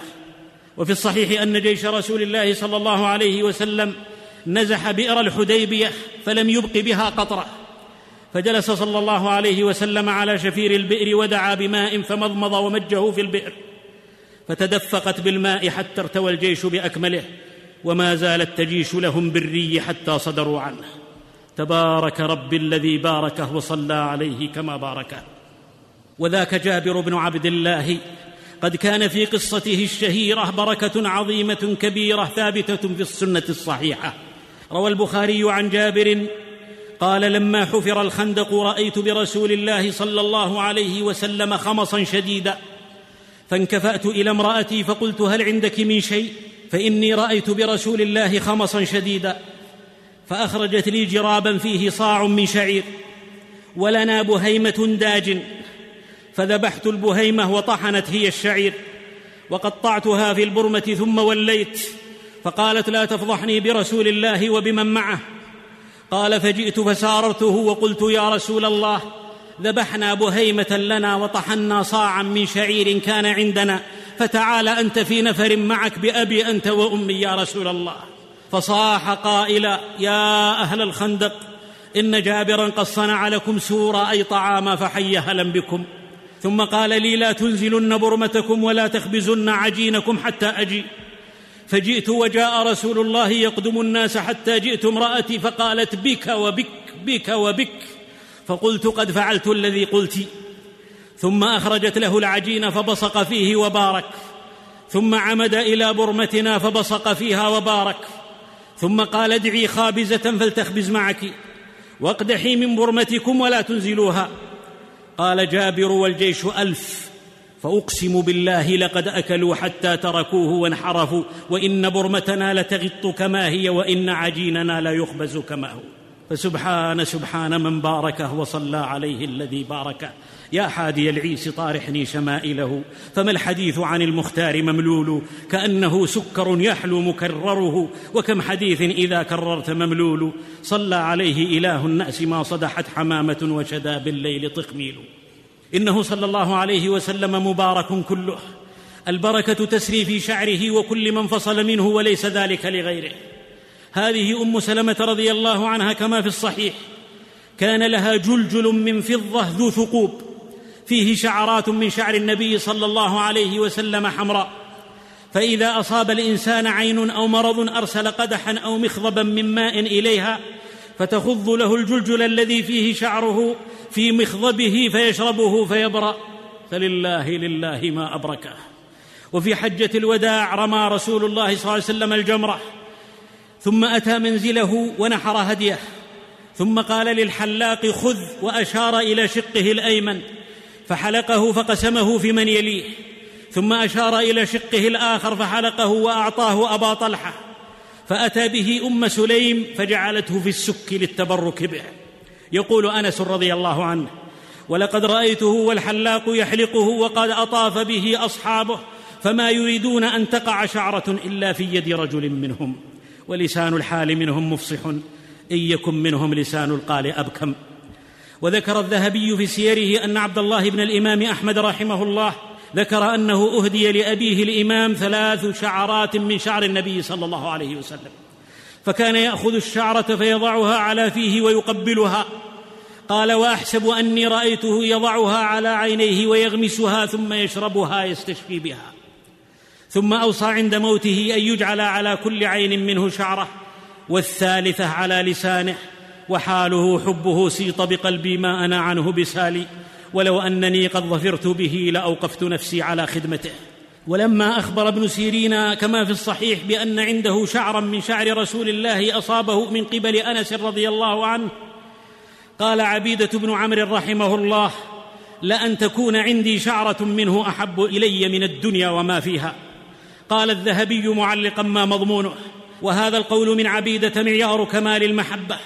وفي الصحيح أن جيش رسول الله صلى الله عليه وسلم نزح بئر الحديبية فلم يبق بها قطرة. فجلس صلى الله عليه وسلم على شفير البئر ودعا بماء فمضمض ومجه في البئر. فتدفقت بالماء حتى ارتوى الجيش بأكمله وما زالت تجيش لهم بالري حتى صدروا عنه. تبارك رب الذي باركه وصلى عليه كما باركه. وذاك جابر بن عبد الله قد كان في قصته الشهيرة بركة عظيمة كبيرة ثابتة في السنة الصحيحة. روى البخاري عن جابر قال لما حفر الخندق رأيت برسول الله صلى الله عليه وسلم خمصا شديدا فانكفأت إلى امرأتي فقلت هل عندك من شيء؟ فإني رأيت برسول الله خمصا شديدا. فأخرجت لي جرابا فيه صاع من شعير ولنا بهيمه داج. فذبحت البهيمة وطحنت هي الشعير وقطعتها في البرمة ثم وليت. فقالت لا تفضحني برسول الله وبمن معه. قال فجئت فساررته وقلت يا رسول الله ذبحنا بهيمة لنا وطحنا صاعا من شعير كان عندنا فتعال أنت في نفر معك بأبي أنت وأمي يا رسول الله. فصاح قائلا يا أهل الخندق إن جابرا قد صنع لكم سورا أي طعاما فحي هلا بكم. ثم قال لي لا تنزلن برمتكم ولا تخبزن عجينكم حتى أجي. فجئت وجاء رسول الله يقدم الناس حتى جئت امرأتي فقالت بك وبك بك وبك. فقلت قد فعلت الذي قلت. ثم أخرجت له العجين فبصق فيه وبارك. ثم عمد إلى برمتنا فبصق فيها وبارك. ثم قال ادعي خابزة فلتخبز معك. واقدحي من برمتكم ولا تنزلوها. قال جابر والجيش ألف. فأقسم بالله لقد أكلوا حتى تركوه وانحرفوا وإن برمتنا لتغط كما هي وإن عجيننا لا يخبز كما هو. فسبحان سبحان من باركه وصلى عليه الذي باركه. يا حادي العيس طارحني شمائله فما الحديث عن المختار مملول؟ كأنه سكر يحلو مكرره وكم حديث إذا كررت مملول؟ صلى عليه إله الناس ما صدحت حمامة وشدا بالليل طقميل إنه صلى الله عليه وسلم مبارك كله. البركة تسري في شعره وكل من فصل منه وليس ذلك لغيره. هذه أم سلمة رضي الله عنها كما في الصحيح. كان لها جلجل من فضة ذو ثقوب فيه شعرات من شعر النبي صلى الله عليه وسلم حمراء. فإذا أصاب الإنسان عين أو مرض أرسل قدحا أو مخضبا من ماء إليها فتخض له الجلجل الذي فيه شعره في مخضبه فيشربه فيبرأ. فلله لله ما أبركه. وفي حجة الوداع رمى رسول الله صلى الله عليه وسلم الجمرة. ثم أتى منزله ونحر هديه ثم قال للحلاق خذ وأشار إلى شقه الأيمن فحلقه فقسمه في من يليه ثم أشار إلى شقه الآخر فحلقه وأعطاه أبا طلحة فأتى به أم سليم فجعلته في السك للتبرك به. يقول أنس رضي الله عنه ولقد رأيته والحلاق يحلقه وقد أطاف به أصحابه فما يريدون أن تقع شعرة إلا في يد رجل منهم. ولسان الحال منهم مفصح. إن يكن منهم لسان القال أبكم. وذكر الذهبي في سيره أن عبد الله بن الإمام أحمد رحمه الله ذكر أنه أهدي لأبيه الإمام ثلاث شعرات من شعر النبي صلى الله عليه وسلم. فكان يأخذ الشعرة فيضعها على فيه ويقبلها. قال وأحسب أني رأيته يضعها على عينيه ويغمسها ثم يشربها يستشفي بها. ثم أوصى عند موته أن يجعل على كل عين منه شعره والثالثة على لسانه وحاله حبه سيط بقلبي ما أنا عنه بسالي ولو أنني قد ظفرت به لأوقفت نفسي على خدمته. ولما أخبر ابن سيرين كما في الصحيح بأن عنده شعرا من شعر رسول الله أصابه من قبل أنس رضي الله عنه قال عبيدة بن عمرو رحمه الله لأن تكون عندي شعرة منه أحب إلي من الدنيا وما فيها. قال الذهبي معلقا ما مضمونه وهذا القول من عبيدة معيار كمال المحبة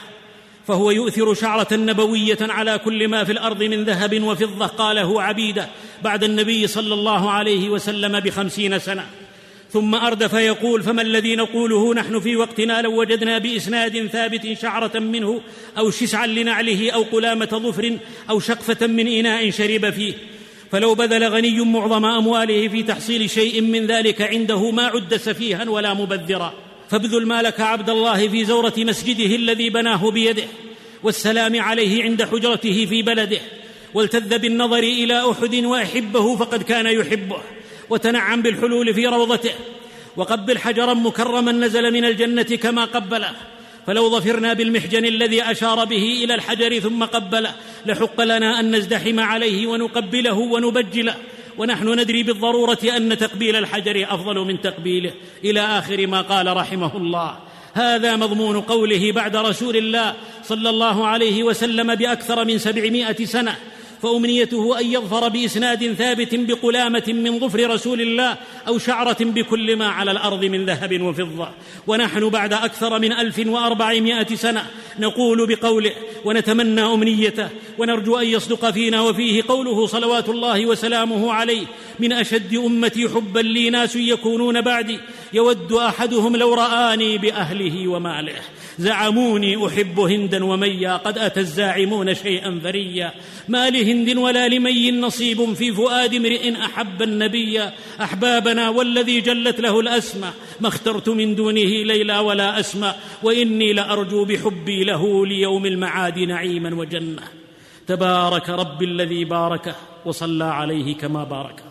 فهو يؤثر شعرة نبوية على كل ما في الأرض من ذهب وفضة قاله عبيدة بعد النبي صلى الله عليه وسلم بخمسين سنة. ثم أردف يقول فما الذي نقوله نحن في وقتنا لو وجدنا بإسناد ثابت شعرة منه أو شسعا لنعله أو قلامة ظفر أو شقفة من إناء شرب فيه فلو بذل غني معظم أمواله في تحصيل شيء من ذلك عنده ما عد سفيها ولا مبذرا. فابذل مالك عبد الله في زورة مسجده الذي بناه بيده والسلام عليه عند حجرته في بلده. والتذ بالنظر إلى أحد وأحبه فقد كان يحبه وتنعم بالحلول في روضته. وقبل حجرا مكرما نزل من الجنة كما قبله. فلو ظفرنا بالمحجن الذي أشار به إلى الحجر ثم قبله لحق لنا أن نزدحم عليه ونقبله ونبجله. ونحن ندري بالضرورة أن تقبيل الحجر أفضل من تقبيله. إلى آخر ما قال رحمه الله. هذا مضمون قوله بعد رسول الله صلى الله عليه وسلم بأكثر من سبعمائة سنة. فأمنيته أن يظفر بإسناد ثابت بقلامة من ظفر رسول الله أو شعرة بكل ما على الأرض من ذهب وفضة. ونحن بعد أكثر من ألف وأربعمائة سنة نقول بقوله ونتمنى أمنيته ونرجو أن يصدق فينا وفيه قوله صلوات الله وسلامه عليه من أشد أمتي حبا لي ناس يكونون بعدي يود أحدهم لو رآني بأهله وماله. زعموني أحب هندا وميا قد أتى الزاعمون شيئا فريا ما لهند ولا لمي نصيب في فؤاد امرئ أحب النبي. أحبابنا والذي جلت له الأسمى. ما اخترت من دونه ليلى ولا أسمى. وإني لأرجو بحبي له ليوم المعاد نعيما وجنة. تبارك رب الذي باركه وصلى عليه كما باركه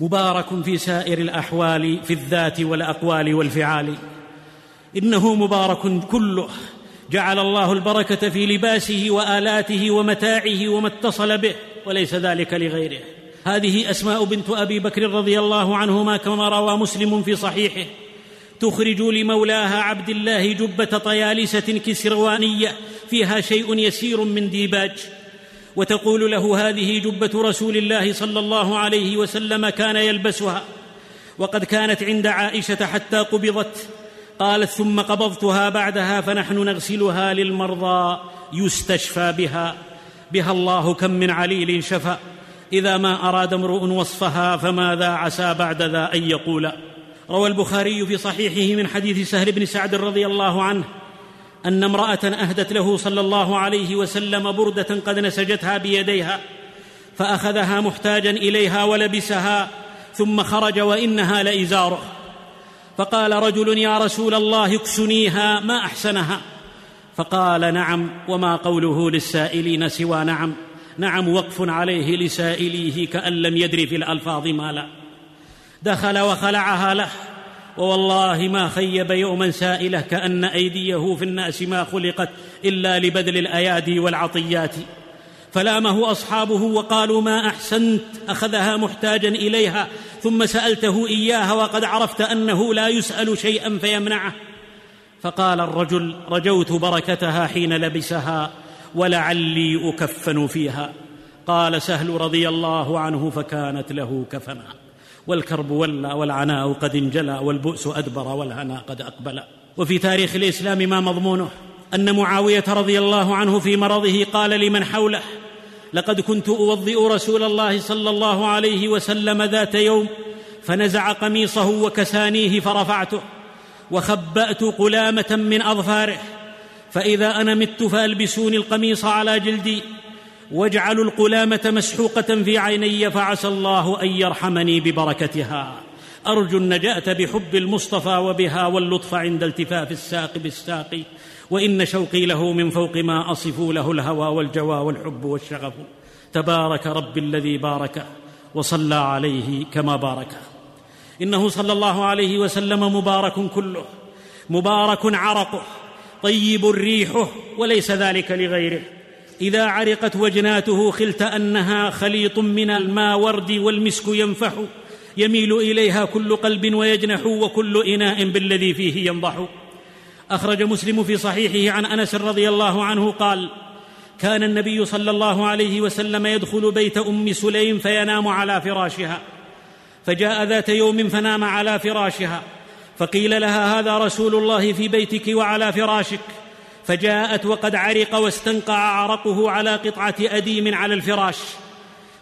مبارك في سائر الأحوال في الذات والأقوال والفعال. إنه مبارك كله. جعل الله البركة في لباسه وآلاته ومتاعه وما اتصل به وليس ذلك لغيره. هذه أسماء بنت أبي بكر رضي الله عنهما كما روى مسلم في صحيحه. تخرج لمولاها عبد الله جبة طيالسة كسروانية فيها شيء يسير من ديباج. وتقول له هذه جبة رسول الله صلى الله عليه وسلم كان يلبسها. وقد كانت عند عائشة حتى قبضت. قالت ثم قبضتها بعدها فنحن نغسلها للمرضى يستشفى بها. بها الله كم من عليل شفى إذا ما أراد امرؤ وصفها فماذا عسى بعد ذا أن يقول؟ روى البخاري في صحيحه من حديث سهل بن سعد رضي الله عنه أن امرأة أهدت له صلى الله عليه وسلم بردة قد نسجتها بيديها فأخذها محتاجا إليها ولبسها ثم خرج وإنها لإزاره. فقال رجل يا رسول الله اكسنيها ما أحسنها؟ فقال نعم وما قوله للسائلين سوى نعم. نعم وقف عليه لسائليه كأن لم يدر في الألفاظ ما لا. دخل وخلعها له ووالله ما خيب يوما سائله كأن أيديه في الناس ما خلقت إلا لبذل الأيادي والعطيات. فلامه أصحابه وقالوا ما أحسنت أخذها محتاجا إليها ثم سألته إياها وقد عرفت أنه لا يسأل شيئا فيمنعه. فقال الرجل رجوت بركتها حين لبسها ولعلي أكفن فيها. قال سهل رضي الله عنه فكانت له كفنا والكرب ولى والعناء قد انجلى والبؤس أدبر والهنا قد أقبل. وفي تاريخ الإسلام ما مضمونه؟ أن معاوية رضي الله عنه في مرضه قال لمن حوله لقد كنت أوضئ رسول الله صلى الله عليه وسلم ذات يوم فنزع قميصه وكسانيه فرفعته وخبأت قلامة من أظفاره فإذا أنا مت فألبسوني القميص على جلدي واجعلوا القلامة مسحوقة في عيني فعسى الله أن يرحمني ببركتها. أرجو النجاة بحب المصطفى وبها واللطف عند التفاف الساق بالساق. وإن شوقي له من فوق ما أصفوا له الهوى والجوى والحب والشغف. تبارك رب الذي بارك وصلى عليه كما بارك. إنه صلى الله عليه وسلم مبارك كله مبارك عرقه طيب ريحه وليس ذلك لغيره. إذا عرقت وجناته خلت أنها خليط من الماورد والمسك ينفح. يميل إليها كل قلب ويجنح وكل إناء بالذي فيه ينضح. أخرج مسلم في صحيحه عن أنس رضي الله عنه قال كان النبي صلى الله عليه وسلم يدخل بيت أم سليم فينام على فراشها. فجاء ذات يوم فنام على فراشها. فقيل لها هذا رسول الله في بيتك وعلى فراشك. فجاءت وقد عرق واستنقع عرقه على قطعة أديم على الفراش.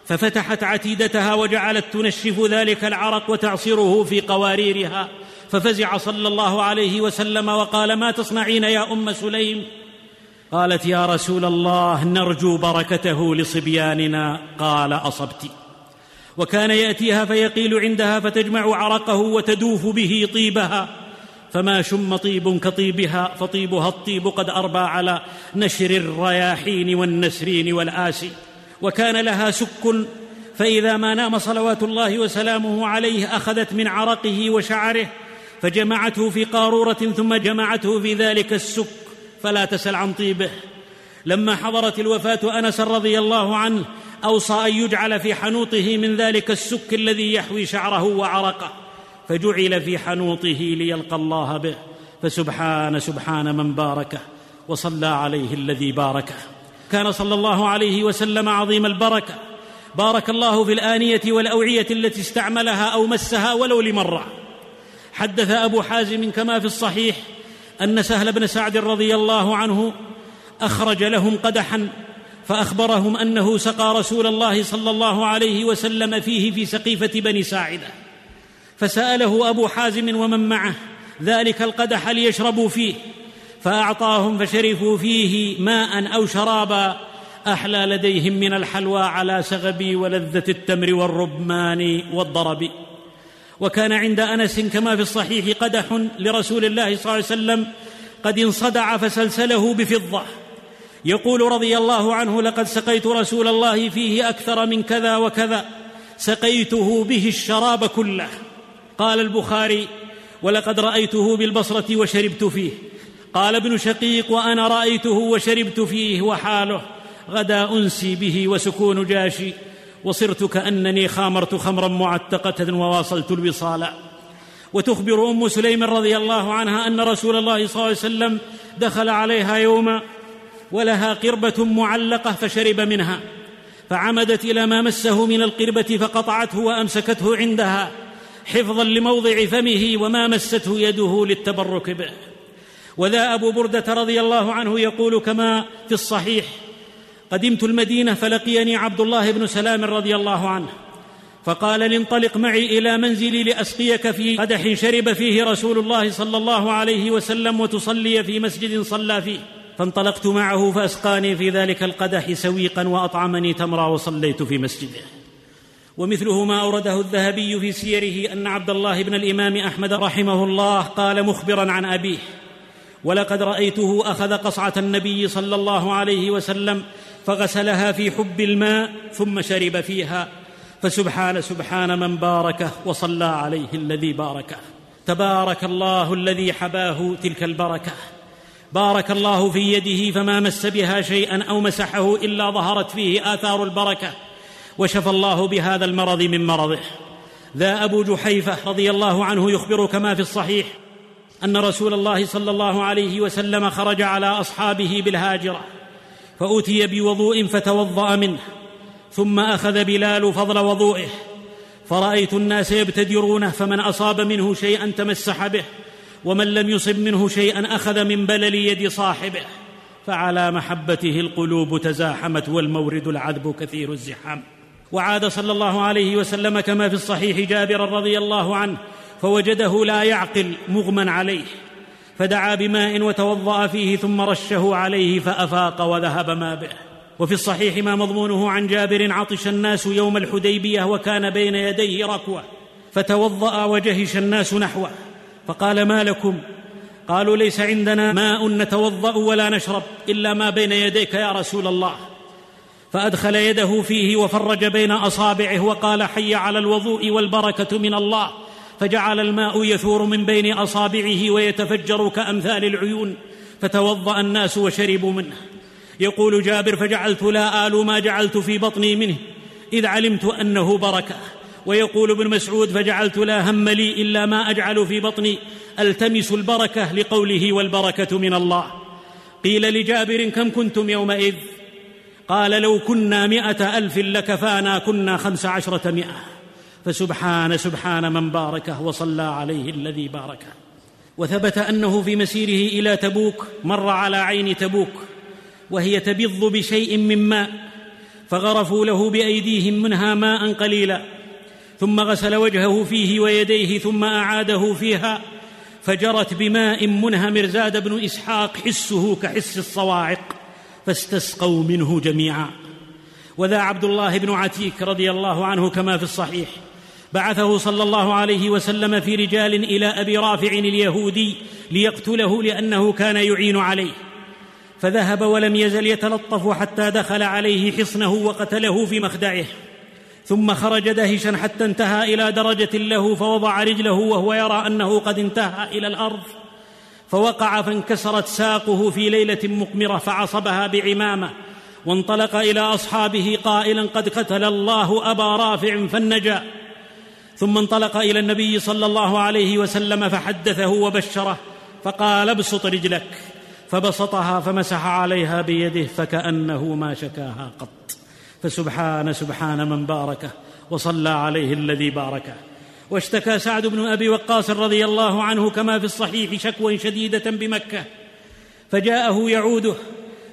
ففتحت عتيدتها وجعلت تنشف ذلك العرق وتعصره في قواريرها. ففزع صلى الله عليه وسلم وقال ما تصنعين يا أم سليم؟ قالت يا رسول الله نرجو بركته لصبياننا. قال أصبت. وكان يأتيها فيقيل عندها فتجمع عرقه وتدوف به طيبها. فما شم طيب كطيبها فطيبها الطيب قد أربى على نشر الرياحين والنسرين والاسي وكان لها سك فإذا ما نام صلوات الله وسلامه عليه أخذت من عرقه وشعره. فجمعته في قارورة ثم جمعته في ذلك السك فلا تسل عن طيبه. لما حضرت الوفاة أنس رضي الله عنه أوصى أن يجعل في حنوطه من ذلك السك الذي يحوي شعره وعرقه فجعل في حنوطه ليلقى الله به فسبحان سبحان من باركه وصلى عليه الذي باركه. كان صلى الله عليه وسلم عظيم البركة. بارك الله في الآنية والأوعية التي استعملها أو مسها ولو لمرة. حدث أبو حازم كما في الصحيح أن سهل بن سعد رضي الله عنه أخرج لهم قدحا فأخبرهم أنه سقى رسول الله صلى الله عليه وسلم فيه في سقيفة بني ساعدة. فسأله أبو حازم ومن معه ذلك القدح ليشربوا فيه فأعطاهم فشرفوا فيه ماء أو شرابا أحلى لديهم من الحلوى على سغب ولذة التمر والرمان والضرب. وكان عند أنس كما في الصحيح قدح لرسول الله صلى الله عليه وسلم قد انصدع فسلسله بفضة. يقول رضي الله عنه لقد سقيت رسول الله فيه أكثر من كذا وكذا سقيته به الشراب كله. قال البخاري ولقد رأيته بالبصرة وشربت فيه. قال ابن شقيق وأنا رأيته وشربت فيه وحاله غدا أنسي به وسكون جاشي. وصرت كأنني خامرت خمرا معتقة وواصلت الوصال. وتخبر أم سليم رضي الله عنها أن رسول الله صلى الله عليه وسلم دخل عليها يوما ولها قربة معلقة فشرب منها فعمدت إلى ما مسه من القربة فقطعته وأمسكته عندها حفظا لموضع فمه وما مسته يده للتبرك به. وذا أبو بردة رضي الله عنه يقول كما في الصحيح قدمت المدينة فلقيني عبد الله بن سلام رضي الله عنه. فقال لانطلق معي إلى منزلي لأسقيك في قدح شرب فيه رسول الله صلى الله عليه وسلم وتصلي في مسجد صلى فيه. فانطلقت معه فأسقاني في ذلك القدح سويقا وأطعمني تمرا وصليت في مسجده. ومثله ما أورده الذهبي في سيره أن عبد الله بن الإمام أحمد رحمه الله قال مخبرا عن أبيه ولقد رأيته أخذ قصعة النبي صلى الله عليه وسلم فغسلها في حب الماء ثم شرب فيها. فسبحان سبحان من باركه وصلى عليه الذي باركه. تبارك الله الذي حباه تلك البركة. بارك الله في يده فما مس بها شيئا أو مسحه إلا ظهرت فيه آثار البركة. وشفى الله بهذا المرض من مرضه. ذا أبو جحيفة رضي الله عنه يخبر كما في الصحيح أن رسول الله صلى الله عليه وسلم خرج على أصحابه بالهاجرة. فأتي بوضوء فتوضأ منه ثم أخذ بلال فضل وضوئه. فرأيت الناس يبتدرونه فمن أصاب منه شيئا تمسح به ومن لم يصب منه شيئا أخذ من بلل يد صاحبه. فعلى محبته القلوب تزاحمت والمورد العذب كثير الزحام. وعاد صلى الله عليه وسلم كما في الصحيح جابرا رضي الله عنه فوجده لا يعقل مغمى عليه. فدعا بماء وتوضأ فيه ثم رشه عليه فأفاق وذهب ما به. وفي الصحيح ما مضمونه عن جابر عطش الناس يوم الحديبية وكان بين يديه ركوة فتوضأ وجهش الناس نحوه. فقال ما لكم؟ قالوا ليس عندنا ماء نتوضأ ولا نشرب إلا ما بين يديك يا رسول الله. فأدخل يده فيه وفرج بين أصابعه وقال حي على الوضوء والبركة من الله. فجعل الماء يثور من بين أصابعه ويتفجر كأمثال العيون فتوضأ الناس وشربوا منه. يقول جابر فجعلت لا آل ما جعلت في بطني منه إذ علمت أنه بركة. ويقول ابن مسعود فجعلت لا هم لي إلا ما أجعل في بطني ألتمس البركة لقوله والبركة من الله. قيل لجابر كم كنتم يومئذ؟ قال لو كنا مائه ألف لكفانا كنا خمس عشرة مائه فسبحان سبحان من باركه وصلى عليه الذي باركه. وثبت أنه في مسيره إلى تبوك مر على عين تبوك وهي تبض بشيء من ماء فغرفوا له بأيديهم منها ماء قليلا ثم غسل وجهه فيه ويديه ثم أعاده فيها فجرت بماء منهمر زاد بن إسحاق حسه كحس الصواعق فاستسقوا منه جميعا. وذا عبد الله بن عتيك رضي الله عنه كما في الصحيح بعثه صلى الله عليه وسلم في رجال إلى أبي رافع اليهودي ليقتله لأنه كان يعين عليه. فذهب ولم يزل يتلطف حتى دخل عليه حصنه وقتله في مخدعه. ثم خرج دهشا حتى انتهى إلى درجة له فوضع رجله وهو يرى أنه قد انتهى إلى الأرض. فوقع فانكسرت ساقه في ليلة مقمرة فعصبها بعمامة وانطلق إلى أصحابه قائلا قد قتل الله أبا رافع فالنجا. ثم انطلق إلى النبي صلى الله عليه وسلم فحدثه وبشره فقال ابسط رجلك. فبسطها فمسح عليها بيده فكأنه ما شكاها قط. فسبحان سبحان من باركه وصلى عليه الذي باركه. واشتكى سعد بن أبي وقاص رضي الله عنه كما في الصحيح شكوى شديدة بمكة. فجاءه يعوده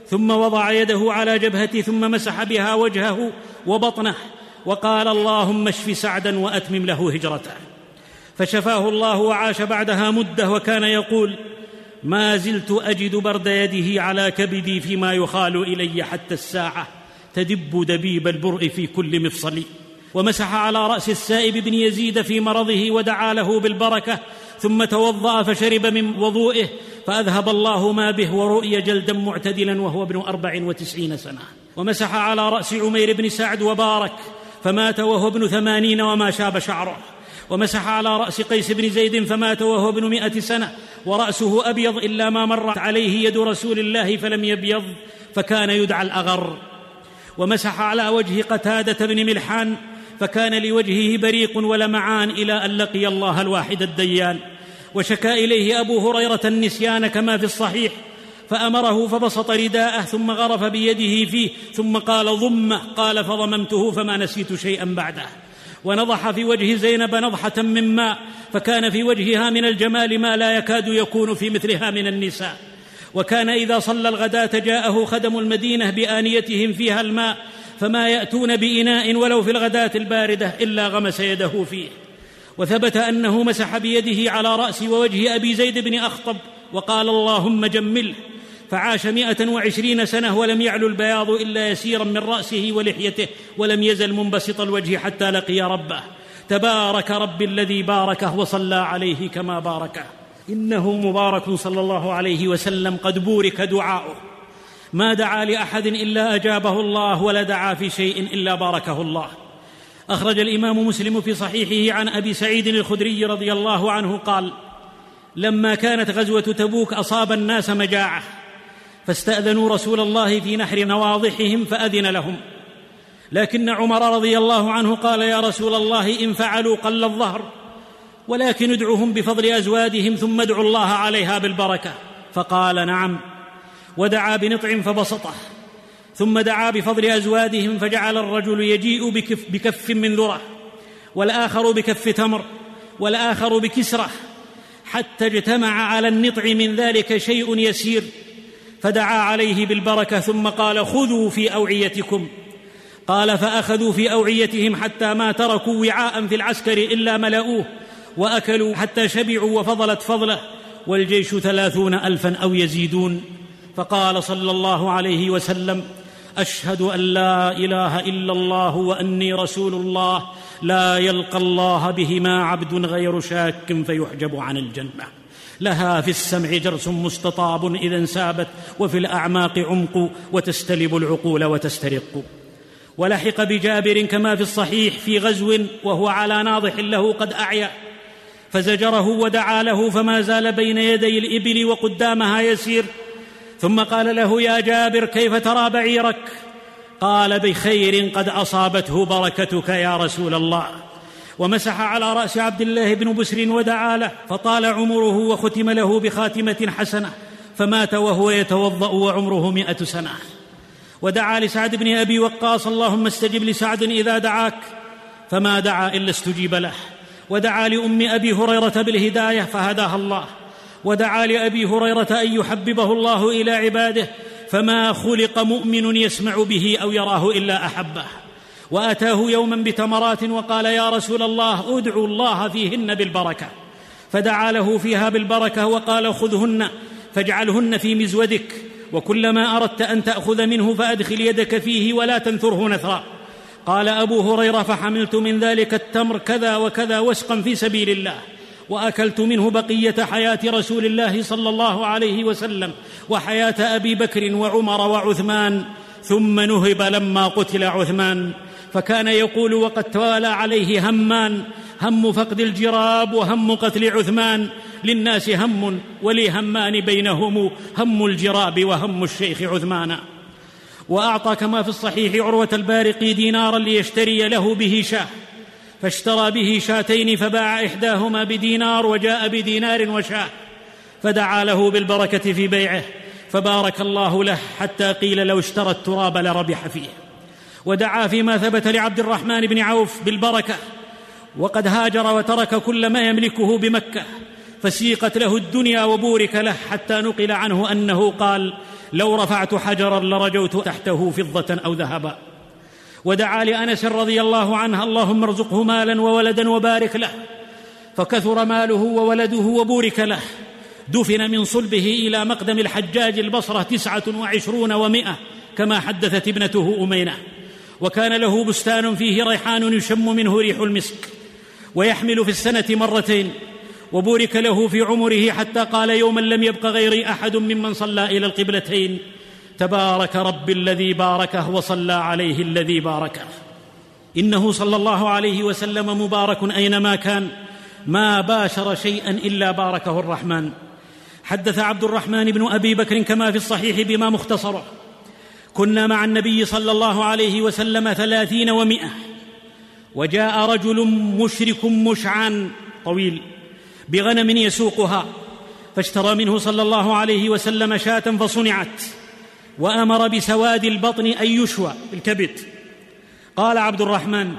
ثم وضع يده على جبهته ثم مسح بها وجهه وبطنه. وقال اللهم اشف سعدا واتمم له هجرته. فشفاه الله وعاش بعدها مدة وكان يقول ما زلت أجد برد يده على كبدي فيما يخال إلي حتى الساعة تدب دبيب البرء في كل مفصل ومسح على رأس السائب بن يزيد في مرضه ودعا له بالبركة ثم توضأ فشرب من وضوئه فأذهب الله ما به ورؤي جلدا معتدلا وهو ابن أربع وتسعين سنة. ومسح على رأس عمير بن سعد وبارك فمات وهو ابن ثمانين وما شاب شعره. ومسح على رأس قيس بن زيد فمات وهو ابن مائه سنة. ورأسه أبيض إلا ما مرت عليه يد رسول الله فلم يبيض فكان يدعى الأغر. ومسح على وجه قتادة بن ملحان فكان لوجهه بريق ولمعان إلى أن لقي الله الواحد الديان. وشكا إليه أبو هريرة النسيان كما في الصحيح فأمره فبسط رداءه ثم غرف بيده فيه ثم قال ضمه قال فضممته فما نسيت شيئا بعده. ونضح في وجه زينب نضحة من ماء فكان في وجهها من الجمال ما لا يكاد يكون في مثلها من النساء. وكان إذا صلى الغداة جاءه خدم المدينة بآنيتهم فيها الماء فما يأتون بإناء ولو في الغداة الباردة إلا غمس يده فيه. وثبت أنه مسح بيده على رأس ووجه أبي زيد بن أخطب وقال اللهم جمله. فعاش مائه وعشرين سنة ولم يعلو البياض إلا يسيرا من رأسه ولحيته ولم يزل منبسط الوجه حتى لقي ربه. تبارك رب الذي باركه وصلى عليه كما باركه. إنه مبارك صلى الله عليه وسلم قد بورك دعاؤه. ما دعا لأحد إلا أجابه الله ولا دعا في شيء إلا باركه الله. أخرج الإمام مسلم في صحيحه عن أبي سعيد الخدري رضي الله عنه قال لما كانت غزوة تبوك أصاب الناس مجاعة فاستأذنوا رسول الله في نحر نواضحهم فأذن لهم. لكن عمر رضي الله عنه قال يا رسول الله إن فعلوا قل الظهر ولكن ادعهم بفضل أزوادهم ثم ادعوا الله عليها بالبركة. فقال نعم. ودعا بنطع فبسطه ثم دعا بفضل أزوادهم فجعل الرجل يجيء بكف, بكف من ذره والآخر بكف تمر والآخر بكسره حتى اجتمع على النطع من ذلك شيء يسير. فدعا عليه بالبركة ثم قال خذوا في أوعيتكم. قال فأخذوا في أوعيتهم حتى ما تركوا وعاء في العسكر إلا ملأوه وأكلوا حتى شبعوا وفضلت فضله والجيش ثلاثون الفا أو يزيدون. فقال صلى الله عليه وسلم أشهد أن لا إله إلا الله وأني رسول الله. لا يلقى الله بهما عبد غير شاك فيحجب عن الجنة. لها في السمع جرس مستطاب إذا انسابت وفي الأعماق عمق وتستلب العقول وتسترق. ولحق بجابر كما في الصحيح في غزو وهو على ناضح له قد أعيا. فزجره ودعا له فما زال بين يدي الإبل وقدامها يسير. ثم قال له يا جابر كيف ترى بعيرك؟ قال بخير قد أصابته بركتك يا رسول الله. ومسح على رأس عبد الله بن بسر ودعا له فطال عمره وختم له بخاتمة حسنة فمات وهو يتوضأ وعمره مائه سنة. ودعا لسعد بن أبي وقاص اللهم استجب لسعد إذا دعاك فما دعا إلا استجيب له. ودعا لأم أبي هريرة بالهداية فهداها الله. ودعا لأبي هريرة أن يحببه الله إلى عباده فما خلق مؤمن يسمع به أو يراه إلا أحبه. وأتاه يوما بتمرات وقال يا رسول الله أدعو الله فيهن بالبركة. فدعا له فيها بالبركة وقال خذهن فاجعلهن في مزودك وكلما أردت أن تأخذ منه فأدخل يدك فيه ولا تنثره نثرا. قال أبو هريرة فحملت من ذلك التمر كذا وكذا وسقا في سبيل الله وأكلت منه بقية حياة رسول الله صلى الله عليه وسلم وحياة أبي بكر وعمر وعثمان ثم نهب لما قتل عثمان. فكان يقول وقد توالى عليه همان هم فقد الجراب وهم قتل عثمان للناس هم ولي همان بينهم هم الجراب وهم الشيخ عثمان. وأعطى كما في الصحيح عروة البارقي دينارا ليشتري له به شاه فاشترى به شاتين فباع إحداهما بدينار وجاء بدينار وشاه فدعا له بالبركة في بيعه فبارك الله له حتى قيل لو اشترى التراب لربح فيه. ودعا فيما ثبت لعبد الرحمن بن عوف بالبركة وقد هاجر وترك كل ما يملكه بمكة فسيقت له الدنيا وبورك له حتى نقل عنه أنه قال لو رفعت حجرا لرجوت تحته فضة أو ذهبا ودعا لأنس رضي الله عنه اللهم ارزقه مالا وولدا وبارك له فكثر ماله وولده وبورك له. دفن من صلبه إلى مقدم الحجاج البصرة تسعة وعشرون ومائه كما حدثت ابنته أمينة. وكان له بستان فيه ريحان يشم منه ريح المسك ويحمل في السنة مرتين وبورك له في عمره حتى قال يوما لم يبق غيري أحد ممن صلى إلى القبلتين تبارك رب الذي باركه وصلى عليه الذي باركه. إنه صلى الله عليه وسلم مبارك أينما كان ما باشر شيئا إلا باركه الرحمن. حدث عبد الرحمن بن أبي بكر كما في الصحيح بما مختصره. كنا مع النبي صلى الله عليه وسلم ثلاثين ومائه وجاء رجل مشرك مشعان طويل بغنم يسوقها فاشترى منه صلى الله عليه وسلم شاة فصنعت وأمر بسواد البطن أن يشوى الكبد قال عبد الرحمن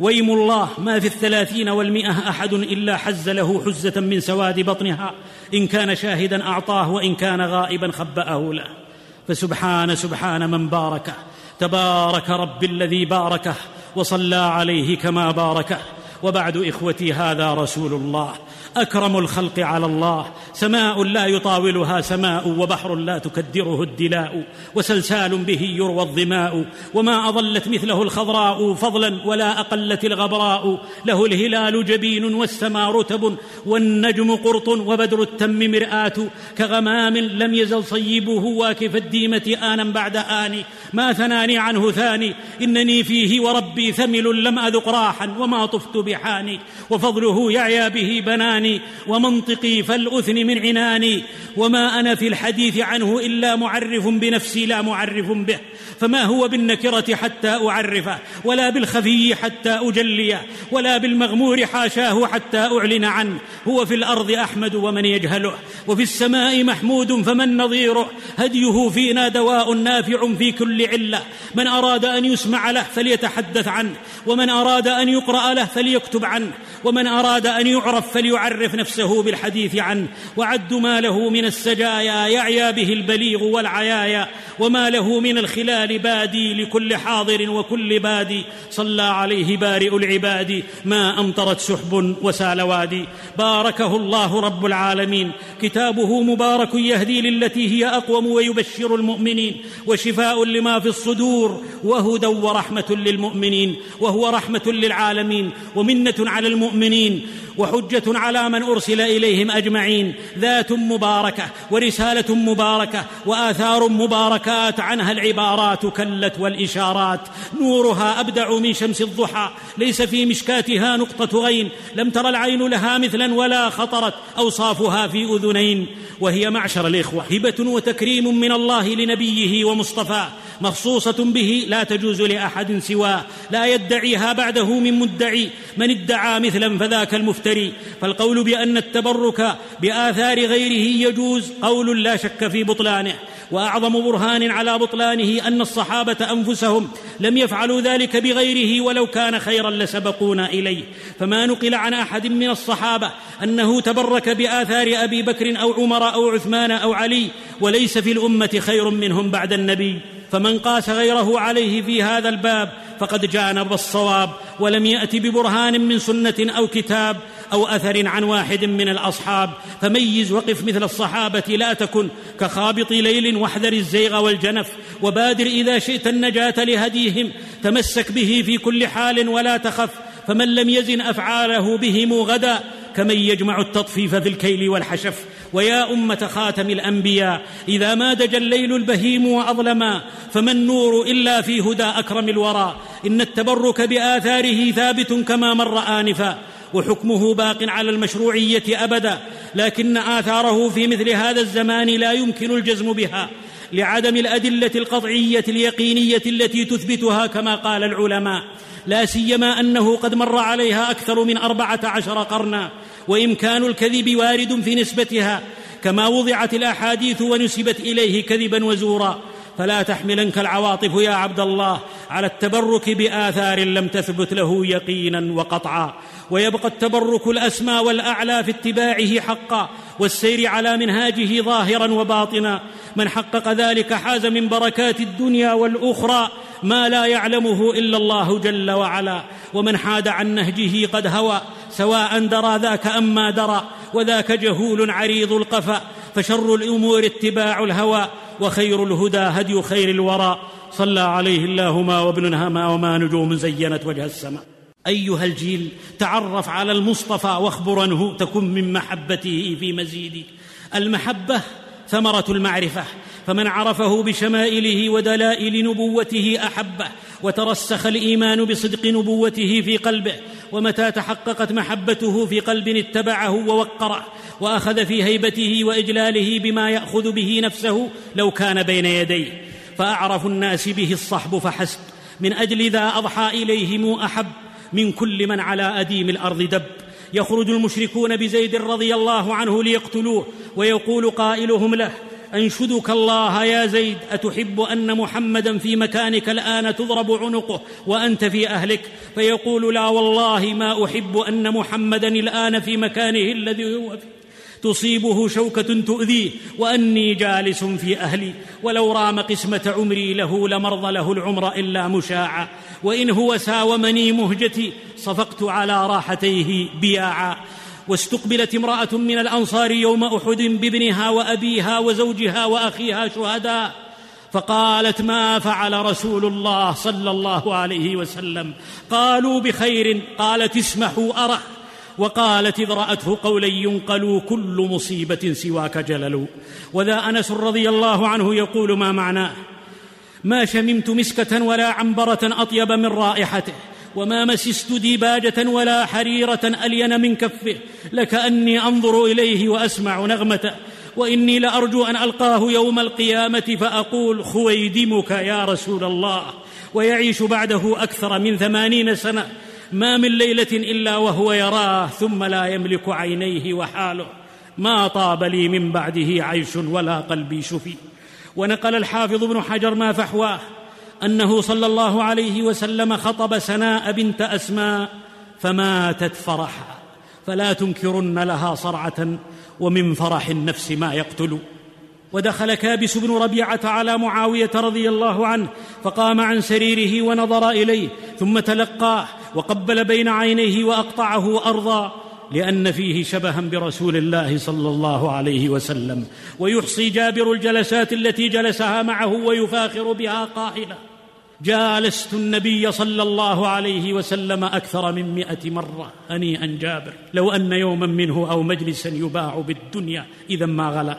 ويم الله ما في الثلاثين والمئة أحد إلا حز له حزة من سواد بطنها إن كان شاهدا أعطاه وإن كان غائبا خبأه له. فسبحان سبحان من باركه تبارك رب الذي باركه وصلى عليه كما باركه وبعد إخوتي هذا رسول الله. أكرم الخلق على الله. سماء لا يطاولها سماء وبحر لا تكدره الدلاء. وسلسال به يروى الظماء. وما أظلت مثله الخضراء فضلا ولا أقلت الغبراء. له الهلال جبين والسماء رتب والنجم قرط وبدر التم مرآة. كغمام لم يزل صيبه واكف الديمة آنا بعد آن ما ثناني عنه ثاني. إنني فيه وربي ثمل لم أذق راحا وما طفت بحاني. وفضله يعيا به بناني. لساني ومنطقي فالأثن من عناني وما أنا في الحديث عنه إلا معرف بنفسي لا معرف به فما هو بالنكرة حتى أعرفه ولا بالخفي حتى أجليه ولا بالمغمور حاشاه حتى أعلن عنه هو في الأرض أحمد ومن يجهله وفي السماء محمود فمن نظيره هديه فينا دواء نافع في كل علة من أراد أن يسمع له فليتحدث عنه ومن أراد أن يقرأ له فليكتب عنه ومن أراد أن يعرف فليعرف نفسه بالحديث عنه وعد ما له من السجايا يعيا به البليغ والعيايا وما له من الخلال بادي لكل حاضر وكل بادي. صلى عليه بارئ العباد ما أمطرت سحب وسال وادي. باركه الله رب العالمين كتابه مبارك يهدي للتي هي أقوم ويبشر المؤمنين وشفاء لما في الصدور وهدى ورحمة للمؤمنين وهو رحمة للعالمين ومنة على المؤمنين. وحجة على من أرسل إليهم أجمعين ذات مباركة ورسالة مباركة وآثار مباركات عنها العبارات كلت والإشارات. نورها أبدع من شمس الضحى ليس في مشكاتها نقطة غين. لم تر العين لها مثلا ولا خطرت أوصافها في أذنين. وهي معشر الإخوة هبة وتكريم من الله لنبيه ومصطفاه مخصوصة به لا تجوز لأحد سواه لا يدعيها بعده من مدعي. من ادعى مثلا فذاك المفتري. فالقول بأن التبرك بآثار غيره يجوز قول لا شك في بطلانه. وأعظم برهان على بطلانه أن الصحابة أنفسهم لم يفعلوا ذلك بغيره ولو كان خيرا لسبقونا إليه. فما نقل عن أحد من الصحابة أنه تبرك بآثار أبي بكر أو عمر أو عثمان أو علي وليس في الأمة خير منهم بعد النبي. فمن قاس غيره عليه في هذا الباب فقد جانب الصواب ولم يأت ببرهان من سنة أو كتاب أو أثر عن واحد من الأصحاب. فميز وقف مثل الصحابة لا تكن كخابط ليل واحذر الزيغ والجنف. وبادر إذا شئت النجاة لهديهم تمسك به في كل حال ولا تخف. فمن لم يزن أفعاله بهم غدا كمن يجمع التطفيف في الكيل والحشف. ويا أمة خاتم الأنبياء إذا ما دجا الليل البهيم واظلما فما النور إلا في هدى أكرم الورى. إن التبرك بآثاره ثابت كما مر آنفا وحكمه باق على المشروعية أبدا. لكن آثاره في مثل هذا الزمان لا يمكن الجزم بها لعدم الأدلة القطعية اليقينية التي تثبتها كما قال العلماء. لا سيما أنه قد مر عليها أكثر من أربعة عشر قرنا. وإمكان الكذب وارد في نسبتها كما وضعت الأحاديث ونسبت إليه كذبا وزورا. فلا تحملنك العواطف يا عبد الله على التبرك بآثار لم تثبت له يقينا وقطعا. ويبقى التبرك الأسمى والأعلى في اتباعه حقا والسير على منهاجه ظاهرا وباطنا. من حقق ذلك حاز من بركات الدنيا والأخرى. ما لا يعلمه إلا الله جل وعلا. ومن حاد عن نهجه قد هوى سواء درى ذاك أم ما درى وذاك جهول عريض القفا فشر الأمور اتباع الهوى وخير الهدى هدي خير الورى. صلى عليه الله ما وابن هما وما نجوم زينت وجه السماء أيها الجيل تعرف على المصطفى واخبر عنه تكن من محبته في مزيد المحبة ثمرة المعرفة فمن عرفه بشمائله ودلائل نبوته أحبه وترسخ الإيمان بصدق نبوته في قلبه ومتى تحققت محبته في قلب اتبعه ووقره وأخذ في هيبته وإجلاله بما يأخذ به نفسه لو كان بين يديه. فأعرف الناس به الصحب فحسب من أجل ذا أضحى إليهم أحب من كل من على أديم الأرض دب. يخرج المشركون بزيد رضي الله عنه ليقتلوه ويقول قائلهم له أنشدك الله يا زيد أتحب أن محمدا في مكانك الآن تضرب عنقه وأنت في أهلك؟ فيقول لا والله ما أحب أن محمدا الآن في مكانه الذي هو فيه. تصيبه شوكة تؤذيه وأني جالس في أهلي. ولو رام قسمة عمري له لمرض له العمر إلا مشاعا. وإن هو ساومني مهجتي صفقت على راحتيه بياعا. واستقبلت امرأة من الأنصار يوم أحد بابنها وأبيها وزوجها وأخيها شهداء فقالت ما فعل رسول الله صلى الله عليه وسلم؟ قالوا بخير. قالت اسمحوا اره وقالت اذ راته قولا ينقل كل مصيبة سواك جلل. وذا أنس رضي الله عنه يقول ما معناه ما شممت مسكة ولا عنبرة أطيب من رائحته. وما مسست ديباجة ولا حريرة ألين من كفه. لكاني أنظر إليه وأسمع نغمته وإني لأرجو أن ألقاه يوم القيامة فأقول خويدمك يا رسول الله. ويعيش بعده أكثر من ثمانين سنة. ما من ليلة إلا وهو يراه ثم لا يملك عينيه وحاله. ما طاب لي من بعده عيش ولا قلبي شفي. ونقل الحافظ ابن حجر ما فحواه. أنه صلى الله عليه وسلم خطب سناء بنت أسماء فماتت فرحا. فلا تنكرن لها صرعة ومن فرح النفس ما يقتل. ودخل كابس بن ربيعة على معاوية رضي الله عنه فقام عن سريره ونظر إليه ثم تلقاه وقبل بين عينيه وأقطعه أرضا لأن فيه شبها برسول الله صلى الله عليه وسلم. ويحصي جابر الجلسات التي جلسها معه ويفاخر بها قائلا. جالست النبي صلى الله عليه وسلم أكثر من مئة مرة هنيئا جابر. لو أن يوما منه أو مجلسا يباع بالدنيا إذا ما غلا.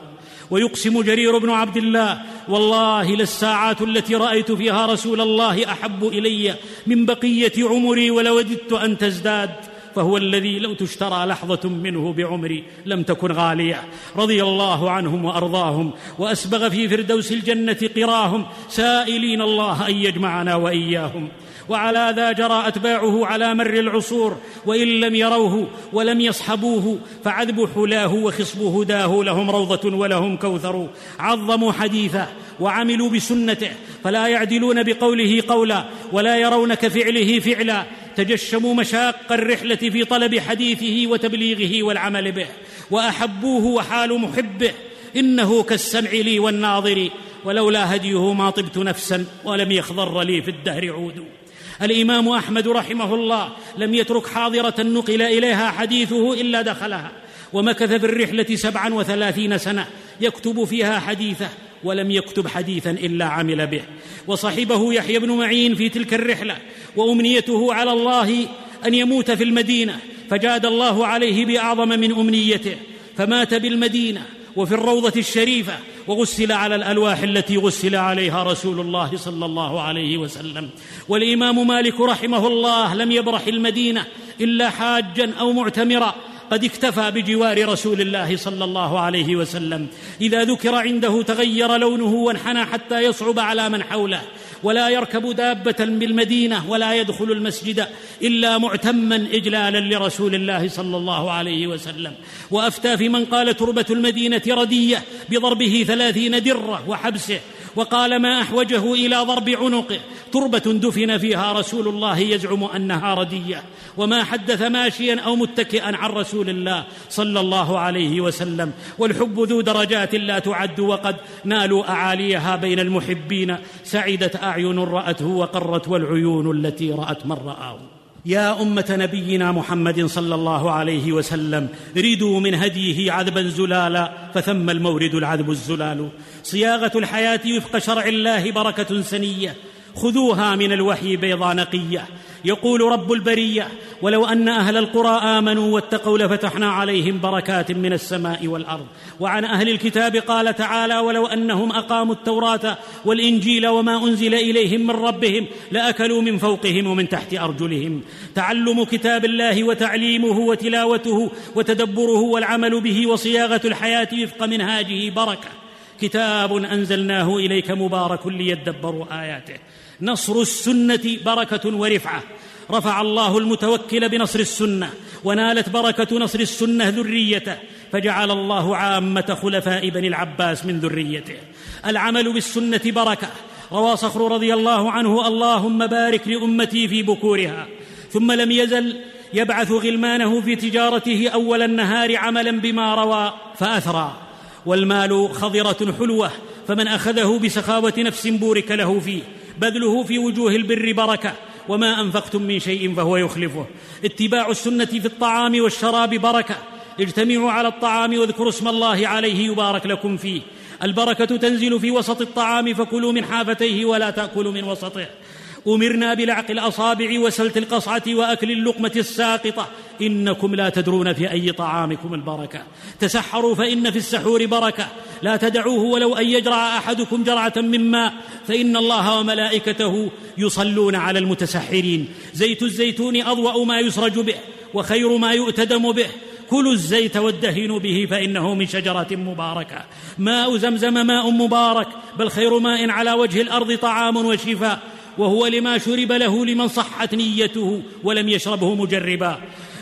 ويقسم جرير بن عبد الله والله للساعات التي رأيت فيها رسول الله أحب إلي من بقية عمري ولوددت أن تزداد. فهو الذي لو تشترى لحظة منه بعمري لم تكن غالية. رضي الله عنهم وأرضاهم وأسبغ في فردوس الجنة قراهم سائلين الله أن يجمعنا وإياهم. وعلى ذا جرى أتباعه على مر العصور وإن لم يروه ولم يصحبوه فعذب حلاه وخصب هداه لهم روضة ولهم كوثر. عظموا حديثه وعملوا بسنته فلا يعدلون بقوله قولا ولا يرون كفعله فعلا. تجشموا مشاق الرحلة في طلب حديثه وتبليغه والعمل به وأحبوه وحال محبه. إنه كالسمع لي والناظر ولولا هديه ما طبت نفسا ولم يخضر لي في الدهر عود. الإمام أحمد رحمه الله لم يترك حاضرة نقل إليها حديثه إلا دخلها ومكث في الرحلة سبعا وثلاثين سنة يكتب فيها حديثه ولم يكتب حديثا إلا عمل به. وصحبه يحيى بن معين في تلك الرحلة وأمنيته على الله أن يموت في المدينة فجاد الله عليه بأعظم من أمنيته فمات بالمدينة وفي الروضة الشريفة وغسل على الألواح التي غسل عليها رسول الله صلى الله عليه وسلم. والإمام مالك رحمه الله لم يبرح المدينة إلا حاجا أو معتمرا قد اكتفى بجوار رسول الله صلى الله عليه وسلم. إذا ذكر عنده تغير لونه وانحنى حتى يصعب على من حوله. ولا يركب دابة بالمدينة ولا يدخل المسجد إلا معتما اجلالا لرسول الله صلى الله عليه وسلم. وأفتى في من قال تربة المدينة ردية بضربه ثلاثين درة وحبسه. وقال ما أحوجه إلى ضرب عنقه تربة دفن فيها رسول الله يزعم أنها ردية. وما حدث ماشيا أو متكئا عن رسول الله صلى الله عليه وسلم. والحب ذو درجات لا تعد وقد نالوا أعاليها بين المحبين. سعدت أعين رأته وقرت والعيون التي رأت من رآه. يا أمة نبينا محمد صلى الله عليه وسلم ردوا من هديه عذبا زلالا فثم المورد العذب الزلال. صياغة الحياة وفق شرع الله بركة سنية. خذوها من الوحي بيضا نقية. يقول رب البرية ولو أن أهل القرى آمنوا واتقوا لفتحنا عليهم بركات من السماء والأرض. وعن أهل الكتاب قال تعالى ولو أنهم أقاموا التوراة والإنجيل وما أنزل إليهم من ربهم لأكلوا من فوقهم ومن تحت أرجلهم. تعلم كتاب الله وتعليمه وتلاوته وتدبره والعمل به وصياغة الحياة وفق منهاجه بركة. كتاب أنزلناه إليك مبارك ليدبروا آياته. نصر السنة بركة ورفعة. رفع الله المتوكل بنصر السنة ونالت بركة نصر السنة ذريته. فجعل الله عامة خلفاء بني العباس من ذريته. العمل بالسنة بركة. روى صخر رضي الله عنه اللهم بارك لأمتي في بكورها. ثم لم يزل يبعث غلمانه في تجارته أول النهار عملا بما روى فأثرى. والمال خضرة حلوة فمن أخذه بسخاوة نفس بورك له فيه. بذله في وجوه البر بركة وما أنفقتم من شيء فهو يخلفه. اتباع السنة في الطعام والشراب بركة. اجتمعوا على الطعام واذكروا اسم الله عليه يبارك لكم فيه. البركة تنزل في وسط الطعام فكلوا من حافتيه ولا تأكلوا من وسطه. أمرنا بلعق الأصابع وسلت القصعة وأكل اللقمة الساقطة. إنكم لا تدرون في أي طعامكم البركة. تسحروا فإن في السحور بركة. لا تدعوه ولو أن يجرع أحدكم جرعة من ماء. فإن الله وملائكته يصلون على المتسحرين. زيت الزيتون أضوأ ما يسرج به وخير ما يؤتدم به. كلوا الزيت وادهنوا به فإنه من شجرة مباركة. ماء زمزم ماء مبارك بل خير ماء على وجه الأرض طعام وشفاء. وهو لما شرب له لمن صحت نيته ولم يشربه مجربا.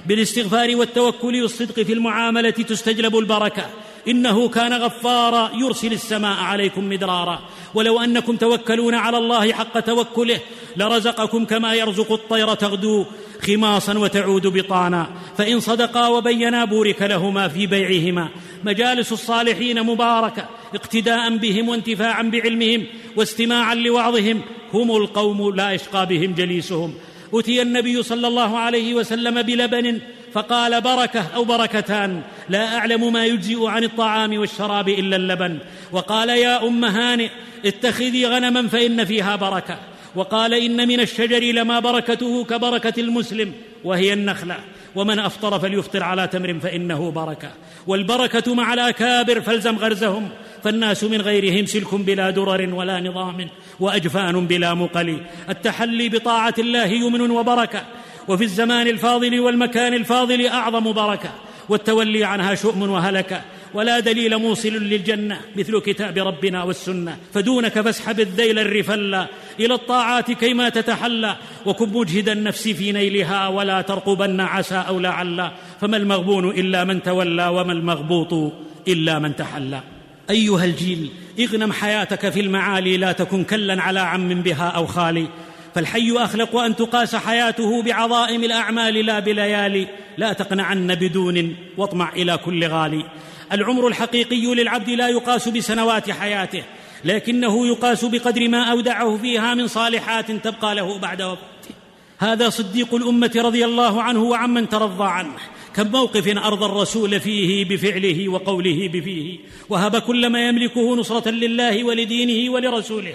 بالاستغفار والتوكل والصدق في المعاملة تستجلب البركة. إنه كان غفارا يرسل السماء عليكم مدرارا. ولو أنكم توكلون على الله حق توكله لرزقكم كما يرزق الطير تغدو. خماصا وتعود بطانا فإن صدقا وبينا بورك لهما في بيعهما. مجالس الصالحين مباركة اقتداء بهم وانتفاعا بعلمهم واستماعا لوعظهم. هم القوم لا يشقى بهم جليسهم. أتي النبي صلى الله عليه وسلم بلبن فقال بركة أو بركتان. لا أعلم ما يجزئ عن الطعام والشراب إلا اللبن. وقال يا أم هانئ اتخذي غنما فإن فيها بركة. وقال إن من الشجر لما بركته كبركة المسلم وهي النخلة. ومن أفطر فليفطر على تمر فإنه بركة. والبركة مع الأكابر فالزم غرزهم. فالناس من غيرهم سلك بلا درر ولا نظام وأجفان بلا مقل. التحلي بطاعة الله يمن وبركة. وفي الزمان الفاضل والمكان الفاضل أعظم بركة. والتولي عنها شؤم وهلكه ولا دليل موصل للجنة مثل كتاب ربنا والسنة. فدونك فاسحب الذيل الرفلا إلى الطاعات كيما تتحلى وكن مجهد النفس في نيلها ولا ترقبن عسى أو لعل. فما المغبون إلا من تولى وما المغبوط إلا من تحلى. أيها الجيل اغنم حياتك في المعالي لا تكن كلا على عم بها أو خالي. فالحي أخلق أن تقاس حياته بعظائم الأعمال لا بليالي لا تقنعن بدون واطمع إلى كل غالي. العمر الحقيقي للعبد لا يقاس بسنوات حياته لكنه يقاس بقدر ما أودعه فيها من صالحات تبقى له بعد وفاته. هذا صديق الأمة رضي الله عنه وعمن ترضى عنه. كم موقف أرضى الرسول فيه بفعله وقوله بفيه. وهب كل ما يملكه نصرة لله ولدينه ولرسوله.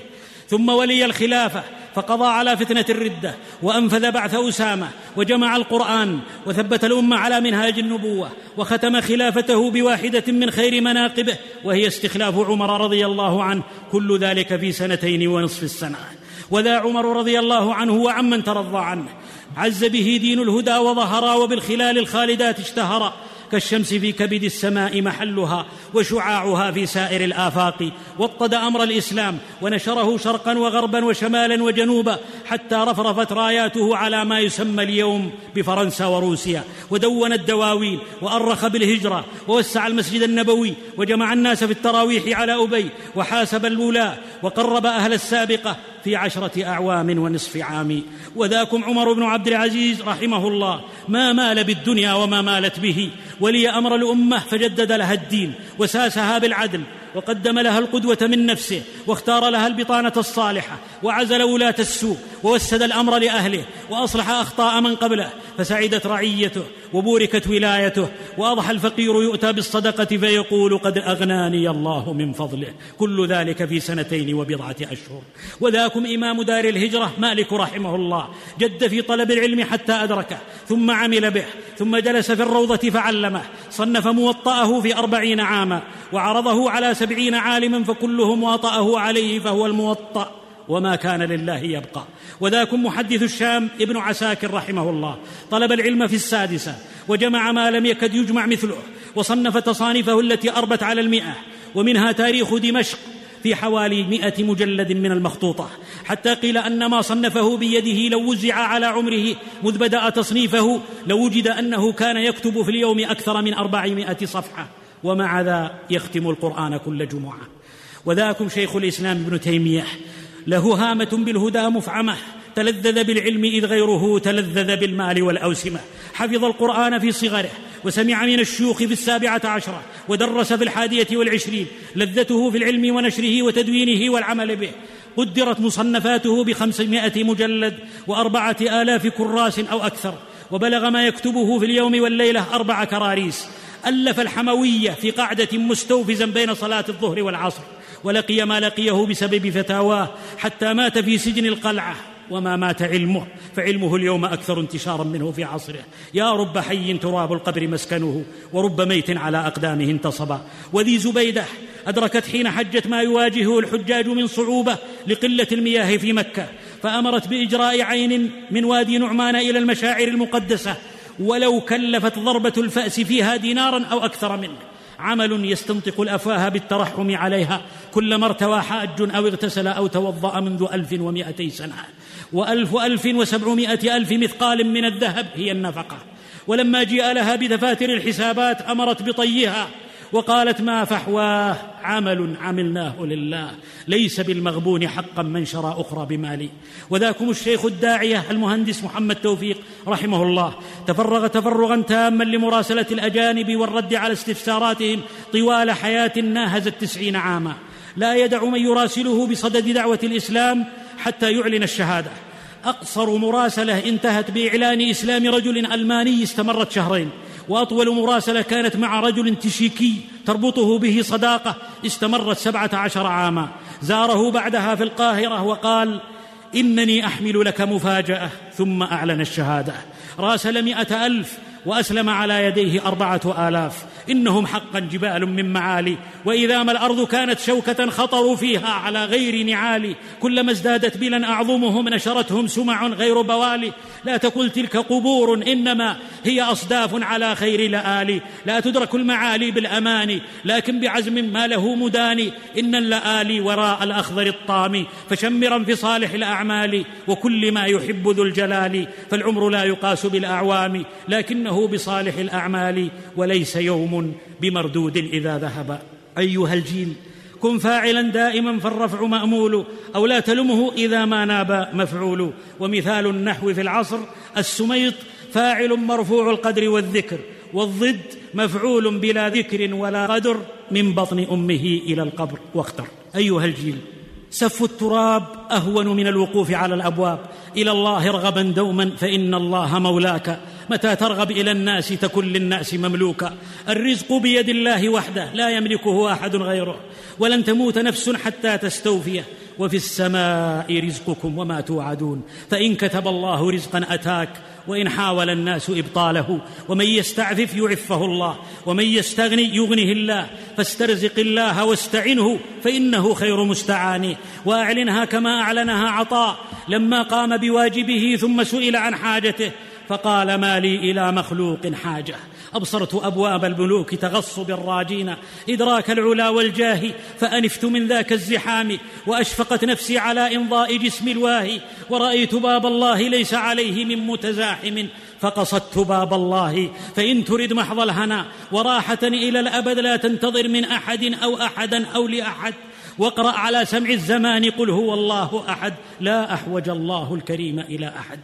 ثم ولي الخلافة. فقضى على فتنة الردة وأنفذ بعث أسامة وجمع القرآن وثبت الأمة على منهاج النبوة وختم خلافته بواحدة من خير مناقبه وهي استخلاف عمر رضي الله عنه كل ذلك في سنتين ونصف السنة. وذا عمر رضي الله عنه وعمن ترضى عنه. عز به دين الهدى وظهرا وبالخلال الخالدات اشتهرا. كالشمس في كبد السماء محلها وشعاعها في سائر الآفاق. وطد أمر الإسلام ونشره شرقا وغربا وشمالا وجنوبا حتى رفرفت راياته على ما يسمى اليوم بفرنسا وروسيا. ودون الدواوين وأرخ بالهجرة ووسع المسجد النبوي وجمع الناس في التراويح على أبي وحاسب الولاه وقرب أهل السابقة في عشرة أعوام ونصف عام. وذاكم عمر بن عبد العزيز رحمه الله. ما مال بالدنيا وما مالت به. ولي أمر الأمة فجدد لها الدين وساسها بالعدل. وقدم لها القدوة من نفسه واختار لها البطانة الصالحة وعزل ولاة السوء ووسد الأمر لأهله وأصلح أخطاء من قبله فسعدت رعيته وبوركت ولايته واضحى الفقير يؤتى بالصدقة فيقول قد أغناني الله من فضله كل ذلك في سنتين وبضعة أشهر. وذاكم إمام دار الهجرة مالك رحمه الله جد في طلب العلم حتى أدركه ثم عمل به ثم جلس في الروضة فعلمه صنف موطأه في أربعين عاما وعرضه على سبعين عالما فكلهم واطأه عليه فهو الموطأ وما كان لله يبقى. وذاكم محدث الشام ابن عساكر رحمه الله. طلب العلم في السادسة وجمع ما لم يكد يجمع مثله وصنف تصانيفه التي أربت على المئة ومنها تاريخ دمشق في حوالي مئة مجلد من المخطوطة. حتى قيل أن ما صنفه بيده لو وزع على عمره مذ بدأ تصنيفه لوجد أنه كان يكتب في اليوم أكثر من أربعمائة صفحة. ومع ذا يختم القرآن كل جمعة. وذاكم شيخ الإسلام ابن تيمية. له هامة بالهدى مفعمة. تلذذ بالعلم إذ غيره تلذذ بالمال والأوسمة. حفظ القرآن في صغره. وسمع من الشيوخ في السابعة عشرة. ودرس في الحادية والعشرين. لذته في العلم ونشره وتدوينه والعمل به. قدرت مصنفاته بخمسمائة مجلد وأربعة آلاف كراس أو أكثر. وبلغ ما يكتبه في اليوم والليلة أربع كراريس. ألف الحموية في قعدة مستوفزا بين صلاة الظهر والعصر ولقي ما لقيه بسبب فتاواه حتى مات في سجن القلعة. وما مات علمه فعلمه اليوم أكثر انتشارا منه في عصره. يا رب حي تراب القبر مسكنه ورب ميت على أقدامه انتصبا وذي زبيده أدركت حين حجت ما يواجهه الحجاج من صعوبة لقلة المياه في مكة فأمرت بإجراء عين من وادي نعمان إلى المشاعر المقدسة ولو كلفت ضربة الفأس فيها دينارا أو أكثر منه. عمل يستنطق الأفواه بالترحم عليها. كلما ارتوى حاج أو اغتسل أو توضأ منذ ألف ومائتي سنة. وألف الف وسبعمائة ألف مثقال من الذهب هي النفقة. ولما جيء لها بدفاتر الحسابات أمرت بطيها. وقالت ما فحواه؟ عمل عملناه لله. ليس بالمغبون حقا من شرى أخرى بمالي. وذاكم الشيخ الداعيه المهندس محمد توفيق رحمه الله. تفرغ تفرغا تاما لمراسلة الأجانب والرد على استفساراتهم طوال حياة ناهزت التسعين عاما. لا يدع من يراسله بصدد دعوة الإسلام حتى يعلن الشهادة. أقصر مراسلة انتهت بإعلان إسلام رجل ألماني استمرت شهرين. وأطول مراسلة كانت مع رجل تشيكي تربطه به صداقة استمرت سبعة عشر عاما. زاره بعدها في القاهرة وقال إنني أحمل لك مفاجأة ثم أعلن الشهادة. راسل مائه ألف وأسلم على يديه أربعة آلاف. إنهم حقا جبال من معالي. وإذا ما الأرض كانت شوكة خطروا فيها على غير نعال. كلما ازدادت بلا أعظمهم نشرتهم سمع غير بوالي لا تقل تلك قبور إنما هي أصداف على خير لآلي لا تدرك المعالي بالأمان لكن بعزم ما له مداني إن اللآلي وراء الأخضر الطامي فشمرا في صالح الأعمال. وكل ما يحب ذو الجلال فالعمر لا يقاس بالأعوام. لكنه بصالح الأعمال وليس يوم بمردود إذا ذهب. أيها الجيل كن فاعلا دائما فالرفع مأمول أو لا تلمه إذا ما ناب مفعول. ومثال النحو في العصر السميط فاعل مرفوع القدر والذكر والضد مفعول بلا ذكر ولا قدر من بطن أمه إلى القبر. واختر. أيها الجيل سف التراب أهون من الوقوف على الأبواب. إلى الله ارغبا دوما فإن الله مولاك. متى ترغب إلى الناس تكن للناس مملوكا. الرزق بيد الله وحده لا يملكه أحد غيره. ولن تموت نفس حتى تستوفيه. وفي السماء رزقكم وما توعدون. فإن كتب الله رزقا أتاك وإن حاول الناس إبطاله ومن يستعفف يعفه الله ومن يستغني يغنه الله. فاسترزق الله واستعنه فإنه خير مستعان. وأعلنها كما أعلنها عطاء. لما قام بواجبه ثم سئل عن حاجته فقال ما لي إلى مخلوق حاجة. أبصرت أبواب الملوك تغص بالراجين إدراك العلا والجاه فأنفت من ذاك الزحام وأشفقت نفسي على إمضاء جسم الواهي. ورأيت باب الله ليس عليه من متزاحم. فقصدت باب الله فإن ترد محض الهنا. وراحه إلى الأبد لا تنتظر من أحد أو أحدا أو لأحد. واقرأ على سمع الزمان قل هو الله أحد. لا أحوج الله الكريم إلى أحد.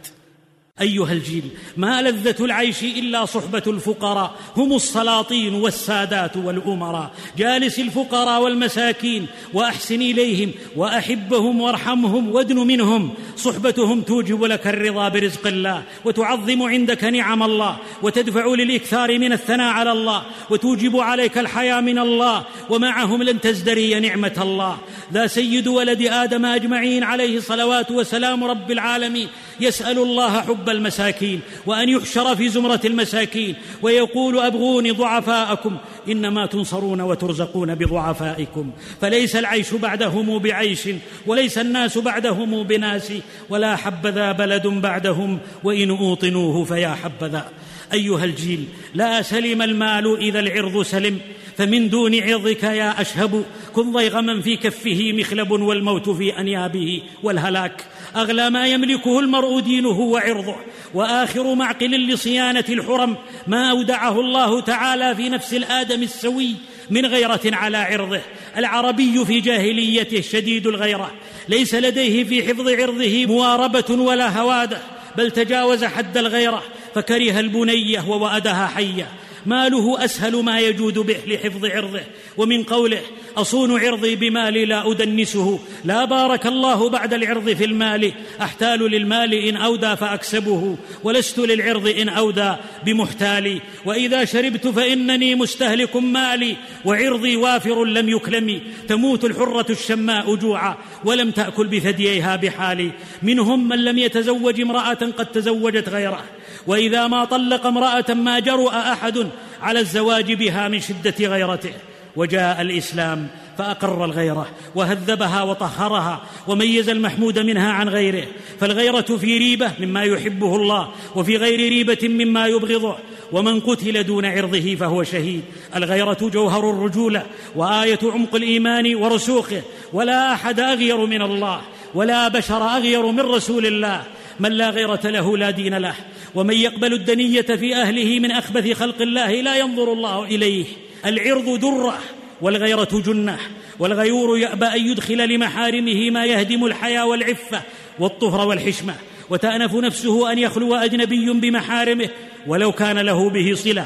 أيها الجيل ما لذة العيش إلا صحبة الفقراء هم السلاطين والسادات والأمراء. جالس الفقراء والمساكين وأحسن إليهم وأحبهم وارحمهم وادن منهم. صحبتهم توجب لك الرضا برزق الله وتعظم عندك نعم الله وتدفع للإكثار من الثناء على الله وتوجب عليك الحياء من الله ومعهم لن تزدري نعمة الله. ذا سيد ولد آدم أجمعين عليه الصلوات وسلام رب العالمين. يسأل الله حب المساكين وأن يحشر في زمرة المساكين ويقول أبغوني ضعفاءكم إنما تنصرون وترزقون بضعفائكم فليس العيش بعدهم بعيش وليس الناس بعدهم بناس ولا حبذا بلد بعدهم وإن أوطنوه فيا حبذا أيها الجيل لا سلم المال إذا العرض سلم فمن دون عرضك يا أشهب كن ضيغ من في كفه مخلب والموت في أنيابه والهلاك. أغلى ما يملكه المرء دينه وعرضه. وآخر معقل لصيانة الحرم ما أودعه الله تعالى في نفس الآدم السوي من غيرة على عرضه. العربي في جاهليته شديد الغيرة. ليس لديه في حفظ عرضه مواربة ولا هوادة. بل تجاوز حد الغيرة. فكره البنيه ووأدها حية. ماله أسهل ما يجود به لحفظ عرضه. ومن قوله أصون عرضي بمالي لا أدنسه. لا بارك الله بعد العرض في المال. أحتال للمال إن أودى فأكسبه. ولست للعرض إن أودى بمحتالي وإذا شربت فإنني مستهلك مالي. وعرضي وافر لم يكلم. تموت الحرة الشماء جوعا. ولم تأكل بثدييها بحالي. منهم من لم يتزوج امرأة قد تزوجت غيره. وإذا ما طلق امرأة ما جرؤ أحد على الزواج بها من شدة غيرته. وجاء الإسلام فأقر الغيرة وهذبها وطهرها وميز المحمود منها عن غيره. فالغيرة في ريبة مما يحبه الله وفي غير ريبة مما يبغضه. ومن قتل دون عرضه فهو شهيد. الغيرة جوهر الرجولة وآية عمق الإيمان ورسوخه. ولا أحد أغير من الله ولا بشر أغير من رسول الله. من لا غيره له لا دين له. ومن يقبل الدنية في أهله من أخبث خلق الله لا ينظر الله إليه. العرض درة والغيرة جنة. والغيور يأبى أن يدخل لمحارمه ما يهدم الحياة والعفة والطهر والحشمة. وتأنف نفسه أن يخلو أجنبي بمحارمه ولو كان له به صلة.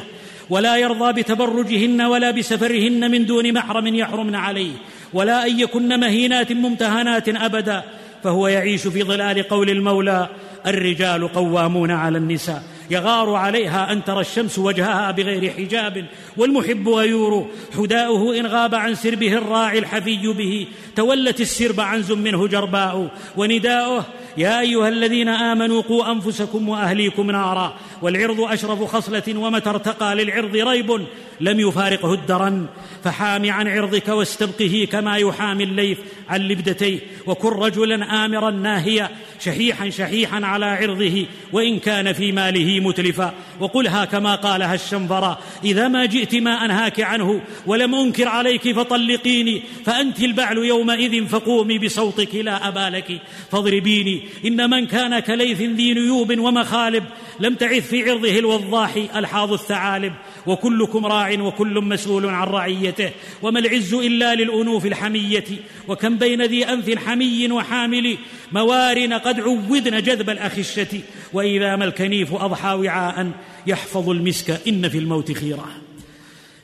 ولا يرضى بتبرجهن ولا بسفرهن من دون محرم يحرمن عليه. ولا أن يكن مهينات ممتهنات أبدا. فهو يعيش في ظلال قول المولى الرجال قوامون على النساء. يغار عليها أن ترى الشمس وجهها بغير حجاب والمحب غيور حداؤه إن غاب عن سربه الراعي الحفي به. تولت السرب عنز منه جرباء. ونداؤه يا أيها الذين آمنوا قوا أنفسكم وأهليكم نارا. والعرض أشرف خصلة ومتى ارتقى للعرض ريب لم يفارقه الدرن. فحام عن عرضك واستبقه كما يحامي الليث عن لبدتيه. وكن رجلا امرا ناهيا شحيحا شحيحا على عرضه وإن كان في ماله متلفا. وقلها كما قالها الشنفرا إذا ما جئت ما انهاك عنه ولم أنكر عليك فطلقيني فأنت البعل يومئذ فقومي بصوتك لا ابالك فاضربيني. إن من كان كليث ذي نيوب ومخالب لم تعث في عرضه الوضاح ألحاظ الثعالب. وكلكم راع وكل مسؤول عن رعيته. وما العز إلا للأنوف الحمية. وكم بين ذي أنف حمي وحامل موارن قد عودن جذب الأخشة. وإذا ما الكنيف أضحى وعاء يحفظ المسك. إن في الموت خيره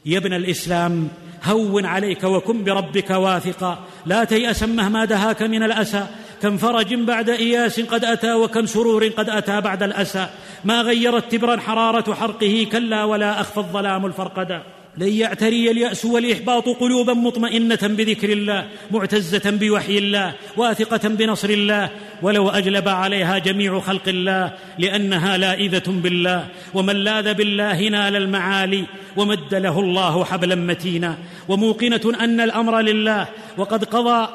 يا ابن الإسلام هون عليك وكن بربك واثقا. لا تيأس مهما دهاك من الأسى. كم فرج بعد إياس قد أتى وكم سرور قد أتى بعد الأسى. ما غيرت تبرا حرارة حرقه كلا ولا أخفى الظلام الفرقدا. لن يعتري اليأس والإحباط قلوبا مطمئنة بذكر الله معتزة بوحي الله واثقة بنصر الله. ولو أجلب عليها جميع خلق الله لأنها لائذة بالله. ومن لاذ بالله نال المعالي ومد له الله حبلا متينا. وموقنة أن الأمر لله. وقد قضى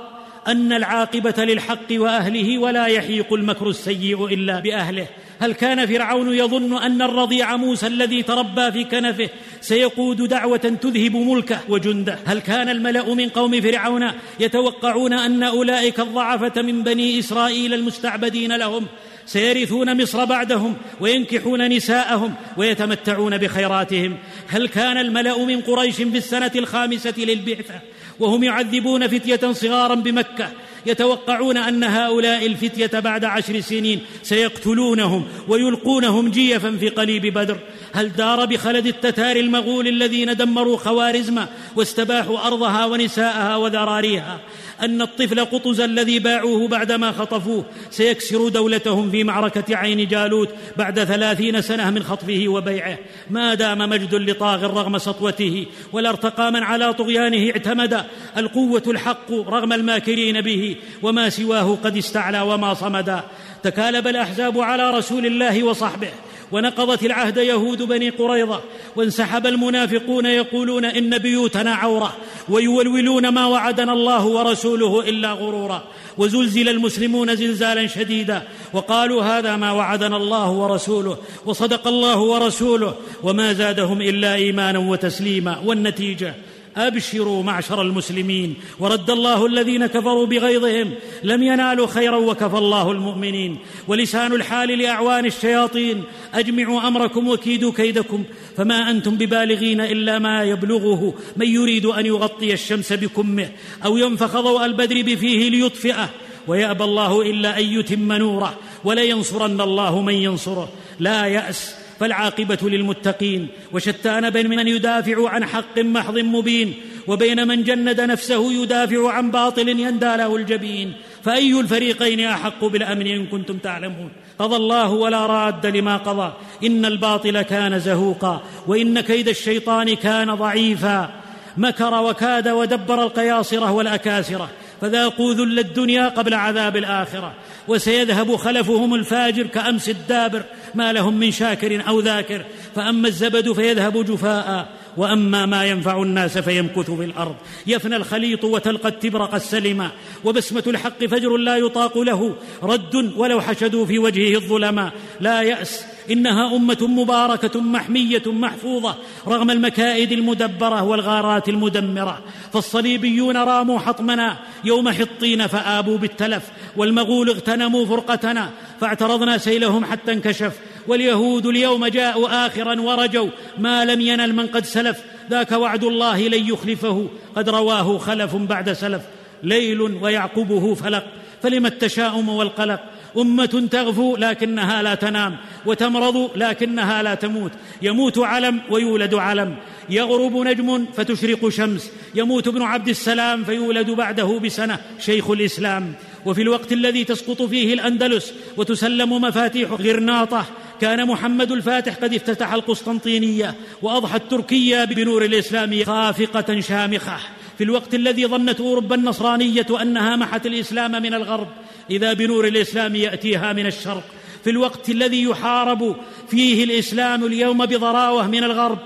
أن العاقبة للحق وأهله ولا يحيق المكر السيء إلا بأهله. هل كان فرعون يظن أن الرضيع موسى الذي تربى في كنفه سيقود دعوة تذهب ملكه وجنده؟ هل كان الملأ من قوم فرعون يتوقعون أن أولئك الضعفة من بني إسرائيل المستعبدين لهم؟ سيرثون مصر بعدهم وينكحون نساءهم ويتمتعون بخيراتهم. هل كان الملأ من قريش في السنة الخامسة للبعثة وهم يعذبون فتية صغارا بمكة يتوقعون أن هؤلاء الفتية بعد عشر سنين سيقتلونهم ويلقونهم جيفا في قليب بدر. هل دار بخلد التتار المغول الذين دمروا خوارزم واستباحوا أرضها ونساءها وذراريها؟ أن الطفل قطز الذي باعوه بعدما خطفوه. سيكسر دولتهم في معركة عين جالوت بعد ثلاثين سنة من خطفه وبيعه. ما دام مجد لطاغ رغم سطوته ولا ارتقى من على طغيانه اعتمد القوة الحق رغم الماكرين به وما سواه قد استعلى وما صمدا تكالب الأحزاب على رسول الله وصحبه. ونقضت العهد يهود بني قريظة وانسحب المنافقون يقولون إن بيوتنا عورة ويولولون ما وعدنا الله ورسوله إلا غرورا وزلزل المسلمون زلزالا شديدا وقالوا هذا ما وعدنا الله ورسوله وصدق الله ورسوله وما زادهم إلا إيمانا وتسليما والنتيجة أبشروا معشر المسلمين ورد الله الذين كفروا بغيظهم لم ينالوا خيرا وكفى الله المؤمنين ولسان الحال لأعوان الشياطين أجمعوا أمركم وكيدوا كيدكم فما أنتم ببالغين إلا ما يبلغه من يريد أن يغطي الشمس بكمه أو ينفخ ضوء البدر بفيه ليطفئه ويأبى الله إلا أن يتم نوره ولينصرن الله من ينصره لا يأس فالعاقبة للمتقين وشتان بين من يدافع عن حق محض مبين وبين من جند نفسه يدافع عن باطل يندى له الجبين. فأي الفريقين أحق بالأمن إن كنتم تعلمون؟ قضى الله ولا راد لما قضى. إن الباطل كان زهوقا وإن كيد الشيطان كان ضعيفا. مكر وكاد ودبر القياصرة والاكاسره فذاقوا ذل الدنيا قبل عذاب الآخرة. وسيذهب خلفهم الفاجر كأمس الدابر ما لهم من شاكر أو ذاكر. فأما الزبد فيذهب جفاء وأما ما ينفع الناس فيمكث في الأرض. يفنى الخليط وتلقى التبرق السلما وبسمة الحق فجر لا يطاق له. رد ولو حشدوا في وجهه الظلما. لا يأس إنها أمة مباركة محمية محفوظة رغم المكائد المدبرة والغارات المدمرة. فالصليبيون راموا حطمنا يوم حطين فآبوا بالتلف والمغول اغتنموا فرقتنا فاعترضنا سيلهم حتى انكشف. واليهود اليوم جاءوا آخرا ورجوا ما لم ينل من قد سلف. ذاك وعد الله لن يخلفه قد رواه خلف بعد سلف. ليل ويعقبه فلق فلم التشاؤم والقلق أمة تغفو لكنها لا تنام وتمرض لكنها لا تموت. يموت علم ويولد علم. يغرب نجم فتشرق شمس. يموت ابن عبد السلام فيولد بعده بسنة. شيخ الإسلام. وفي الوقت الذي تسقط فيه الأندلس وتسلم مفاتيح غرناطة كان محمد الفاتح قد افتتح القسطنطينية وأضحى التركية بنور الإسلام خافقة شامخة. في الوقت الذي ظنت أوروبا النصرانية أنها محت الإسلام من الغرب إذا بنور الإسلام يأتيها من الشرق في الوقت الذي يحارب فيه الإسلام اليوم بضراوة من الغرب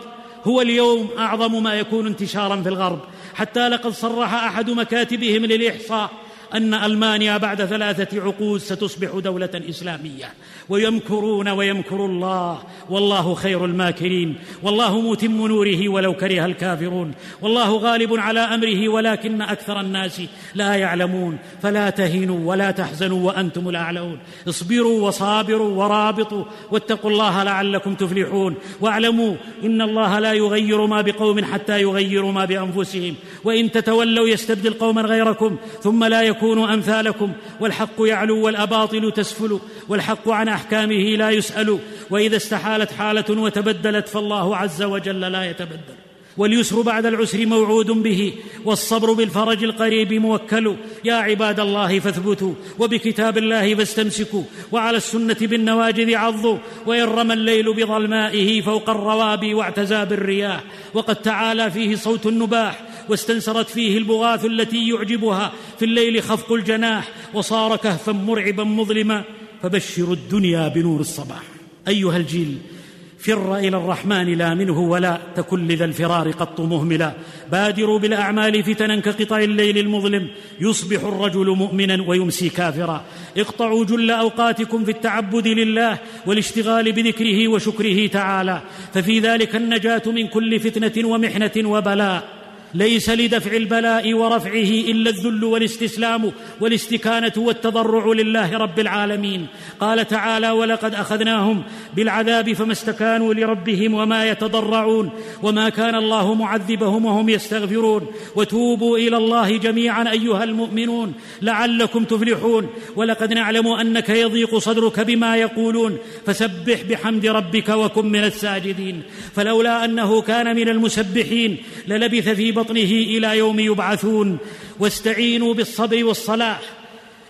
هو اليوم أعظم ما يكون انتشارا في الغرب. حتى لقد صرح أحد مكاتبهم للإحصاء أن ألمانيا بعد ثلاثة عقود ستصبح دولة إسلامية. ويمكرون ويمكر الله. والله خير الماكرين. والله متم نوره ولو كره الكافرون. والله غالب على أمره ولكن أكثر الناس لا يعلمون. فلا تهنوا ولا تحزنوا وأنتم الأعلون. اصبروا وصابروا ورابطوا واتقوا الله لعلكم تفلحون. واعلموا إن الله لا يغير ما بقوم حتى يغيروا ما بأنفسهم. وإن تتولوا يستبدل قوما غيركم ثم لا يكونوا أمثالكم. والحق يعلو والأباطل تسفل. والحق عن أحكامه لا يسأل وإذا استحالت حالة وتبدلت فالله عز وجل لا يتبدل. واليسر بعد العسر موعود به والصبر بالفرج القريب موكل. يا عباد الله فاثبتوا وبكتاب الله فاستمسكوا وعلى السنة بالنواجذ عضوا. وإن رمى الليل بظلمائه فوق الروابي واعتزى بالرياح. وقد تعالى فيه صوت النباح واستنسرت فيه البغاث التي يعجبها. في الليل خفق الجناح وصار كهفا مرعبا مظلما. فبشروا الدنيا بنور الصباح. أيها الجيل فر إلى الرحمن لا منه ولا تكن لذا الفرار قط مهملا. بادروا بالأعمال فتنا كقطع الليل المظلم. يصبح الرجل مؤمنا ويمسي كافرا. اقطعوا جل أوقاتكم في التعبد لله والاشتغال بذكره وشكره تعالى. ففي ذلك النجاة من كل فتنة ومحنة وبلاء. ليس لدفع البلاء ورفعه إلا الذل والاستسلام والاستكانة والتضرع لله رب العالمين. قال تعالى ولقد أخذناهم بالعذاب فما استكانوا لربهم وما يتضرعون وما كان الله معذبهم وهم يستغفرون. وتوبوا إلى الله جميعا أيها المؤمنون لعلكم تفلحون. ولقد نعلم أنك يضيق صدرك بما يقولون. فسبح بحمد ربك وكن من الساجدين. فلولا أنه كان من المسبحين للبث في بطنه إلى يوم يبعثون واستعينوا بالصبر والصلاح.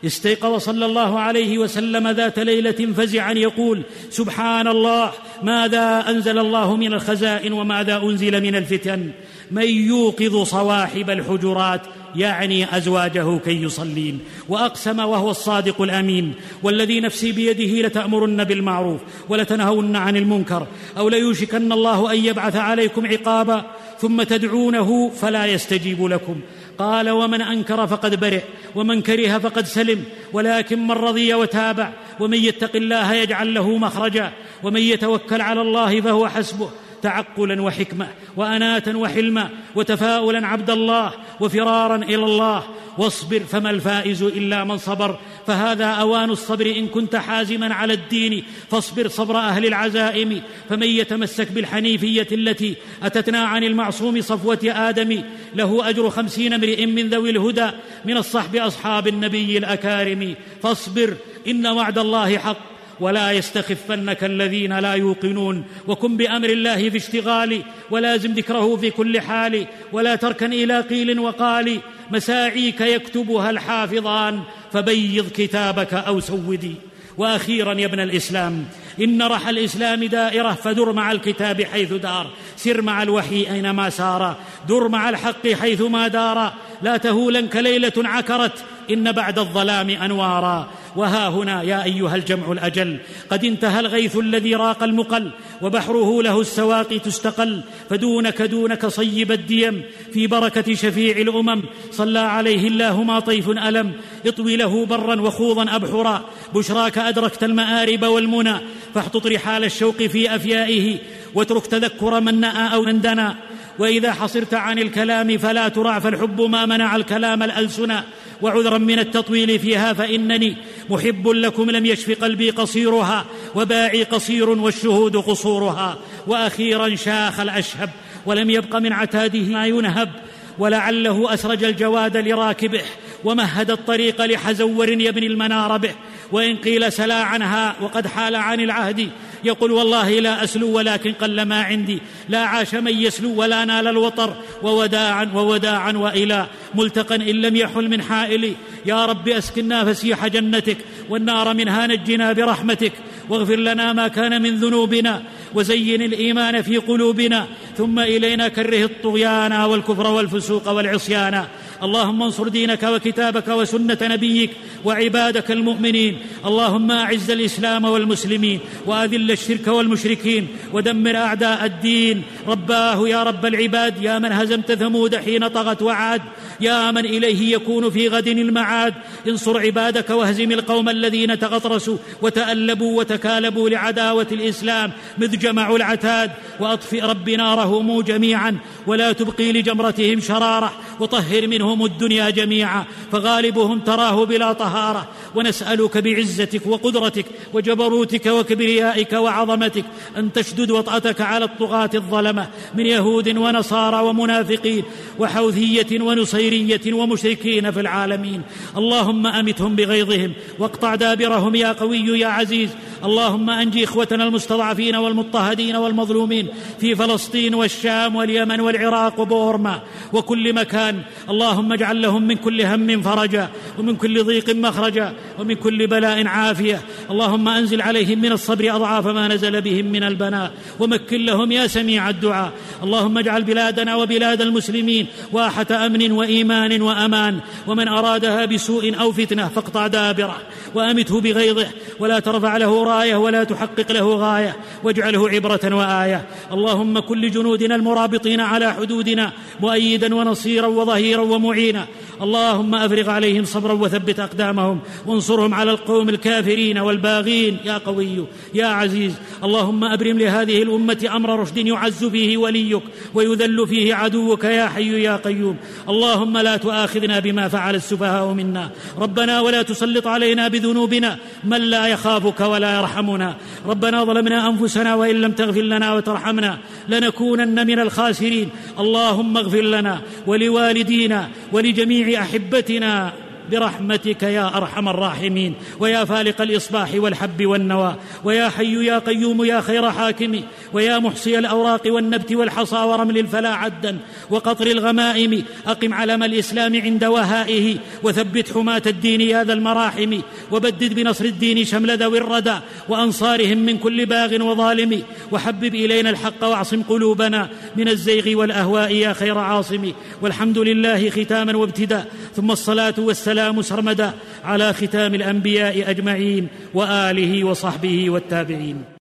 استيقظ صلى الله عليه وسلم ذات ليلة فزعا يقول سبحان الله ماذا أنزل الله من الخزائن وماذا أنزل من الفتن؟ من يوقظ صواحب الحجرات يعني أزواجه كي يصلين وأقسم وهو الصادق الأمين. والذي نفسي بيده لتأمرن بالمعروف ولتنهون عن المنكر أو ليوشكن الله أن يبعث عليكم عقابا ثم تدعونه فلا يستجيب لكم. قال ومن أنكر فقد برئ ومن كره فقد سلم ولكن من رضي وتابع ومن يتق الله يجعل له مخرجا ومن يتوكل على الله فهو حسبه تعقلا وحكمة واناه وحلما وتفاؤلا عبد الله وفرارا إلى الله. واصبر فما الفائز إلا من صبر. فهذا أوان الصبر إن كنت حازما على الدين. فاصبر صبر أهل العزائم. فمن يتمسك بالحنيفية التي أتتنا عن المعصوم صفوة آدم له أجر خمسين امرئ من ذوي الهدى من الصحب أصحاب النبي الأكارم. فاصبر إن وعد الله حق. ولا يستخفنك الذين لا يوقنون وكن بأمر الله في اشتغال ولازم ذكره في كل حال ولا تركن إلى قيل وقال مساعيك يكتبها الحافظان فبيض كتابك أو سودي وأخيرا يا ابن الإسلام إن رحى الإسلام دائرة فدر مع الكتاب حيث دار. سر مع الوحي أينما سار. در مع الحق حيثما دار. لا تهولنك ليلة عكرت إن بعد الظلام انوارا وها هنا يا أيها الجمع الأجل قد انتهى الغيث الذي راق المقل وبحره له السواقي تستقل. فدونك دونك صيب الديم في بركة شفيع الأمم. صلى عليه الله ما طيف ألم. اطوي له برا وخوضا أبحرا. بشراك أدركت المآرب والمنى. فاحطط رحال الشوق في أفيائه واترك تذكر من نأى أو من دنا. وإذا حصرت عن الكلام فلا ترع فالحب ما منع الكلام الالسنا وعذرا من التطويل فيها فإنني محب لكم لم يشف قلبي قصيرها. وباعي قصير والشهود قصورها. وأخيرا شاخ الأشهب ولم يبق من عتاده ما ينهب. ولعله أسرج الجواد لراكبه. ومهد الطريق لحزور يبني المنار به وإن قيل سلا عنها وقد حال عن العهد. يقول والله لا أسلو ولكن قل ما عندي. لا عاش من يسلو ولا نال الوطر. ووداعا ووداعا وإلى. ملتقا إن لم يحل من حائلي. يا رب اسكنا فسيح جنتك. والنار منها نجنا برحمتك. واغفر لنا ما كان من ذنوبنا. وزين الإيمان في قلوبنا. ثم إلينا كره الطغيان والكفر والفسوق والعصيان. اللهم انصر دينك وكتابك وسنة نبيك وعبادك المؤمنين. اللهم أعز الإسلام والمسلمين وأذل الشرك والمشركين ودمر أعداء الدين. رباه يا رب العباد يا من هزمت ثمود حين طغت وعاد يا من إليه يكون في غد المعاد. انصر عبادك واهزم القوم الذين تغطرسوا وتألبوا وتكالبوا لعداوة الإسلام. مذ جمعوا العتاد وأطفئ رب نارهم جميعا. ولا تبقي لجمرتهم شرارة. وطهر منهم الدنيا جميعا فغالبهم تراه بلا طهارة. ونسألك بعزتك وقدرتك وجبروتك وكبريائك وعظمتك أن تشدد وطأتك على الطغاة الظلمة من يهود ونصارى ومنافقين وحوثية ونصيرية ومشركين في العالمين. اللهم أمتهم بغيظهم واقطع دابرهم يا قوي يا عزيز. اللهم أنجي إخوتنا المستضعفين والمضطهدين والمظلومين في فلسطين والشام واليمن والعراق وبورما وكل مكان. اللهم اجعل لهم من كل هم فرجا ومن كل ضيق مخرجا ومن كل بلاء عافية. اللهم أنزل عليهم من الصبر أضعاف ما نزل بهم من البناء ومكن لهم يا سميع الدعاء. اللهم اجعل بلادنا وبلاد المسلمين واحة أمن وإيمان وأمان. ومن أرادها بسوء أو فتنة فاقطع دابره وأمته بغيظه ولا ترفع له راية ولا تحقق له غاية واجعله عبرة وآية. اللهم كن لجنودنا المرابطين على حدودنا مؤيدا ونصيرا وظهيرا ومعينا اللهم أفرغ عليهم صبرا وثبت أقدامهم. وانصرهم على القوم الكافرين والباغين. يا قوي يا عزيز اللهم أبرم لهذه الأمة أمر رشد يعز فيه وليك ويذل فيه عدوك يا حي يا قيوم. اللهم لا تؤاخذنا بما فعل السفهاء منا. ربنا ولا تسلط علينا بذنوبنا من لا يخافك ولا يرحمنا. ربنا ظلمنا أنفسنا وإن لم تغفر لنا وترحمنا لنكونن من الخاسرين. اللهم اغفر لنا ولوالدينا ولجميع أحبتنا برحمتك يا أرحم الراحمين ويا فالق الإصباح والحب والنوى ويا حي يا قيوم يا خير حاكم ويا محصي الأوراق والنبت والحصى ورمل الفلا عدا وقطر الغمائم أقم علم الإسلام عند وهائه وثبت حماة الدين يا ذا المراحم وبدد بنصر الدين شمل ذوي الردى وأنصارهم من كل باغ وظالم وحبب إلينا الحق وأعصم قلوبنا من الزيغ والأهواء يا خير عاصم. والحمد لله ختاما وابتداء ثم الصلاة والسلام سرمدا على ختام الأنبياء أجمعين وآله وصحبه والتابعين.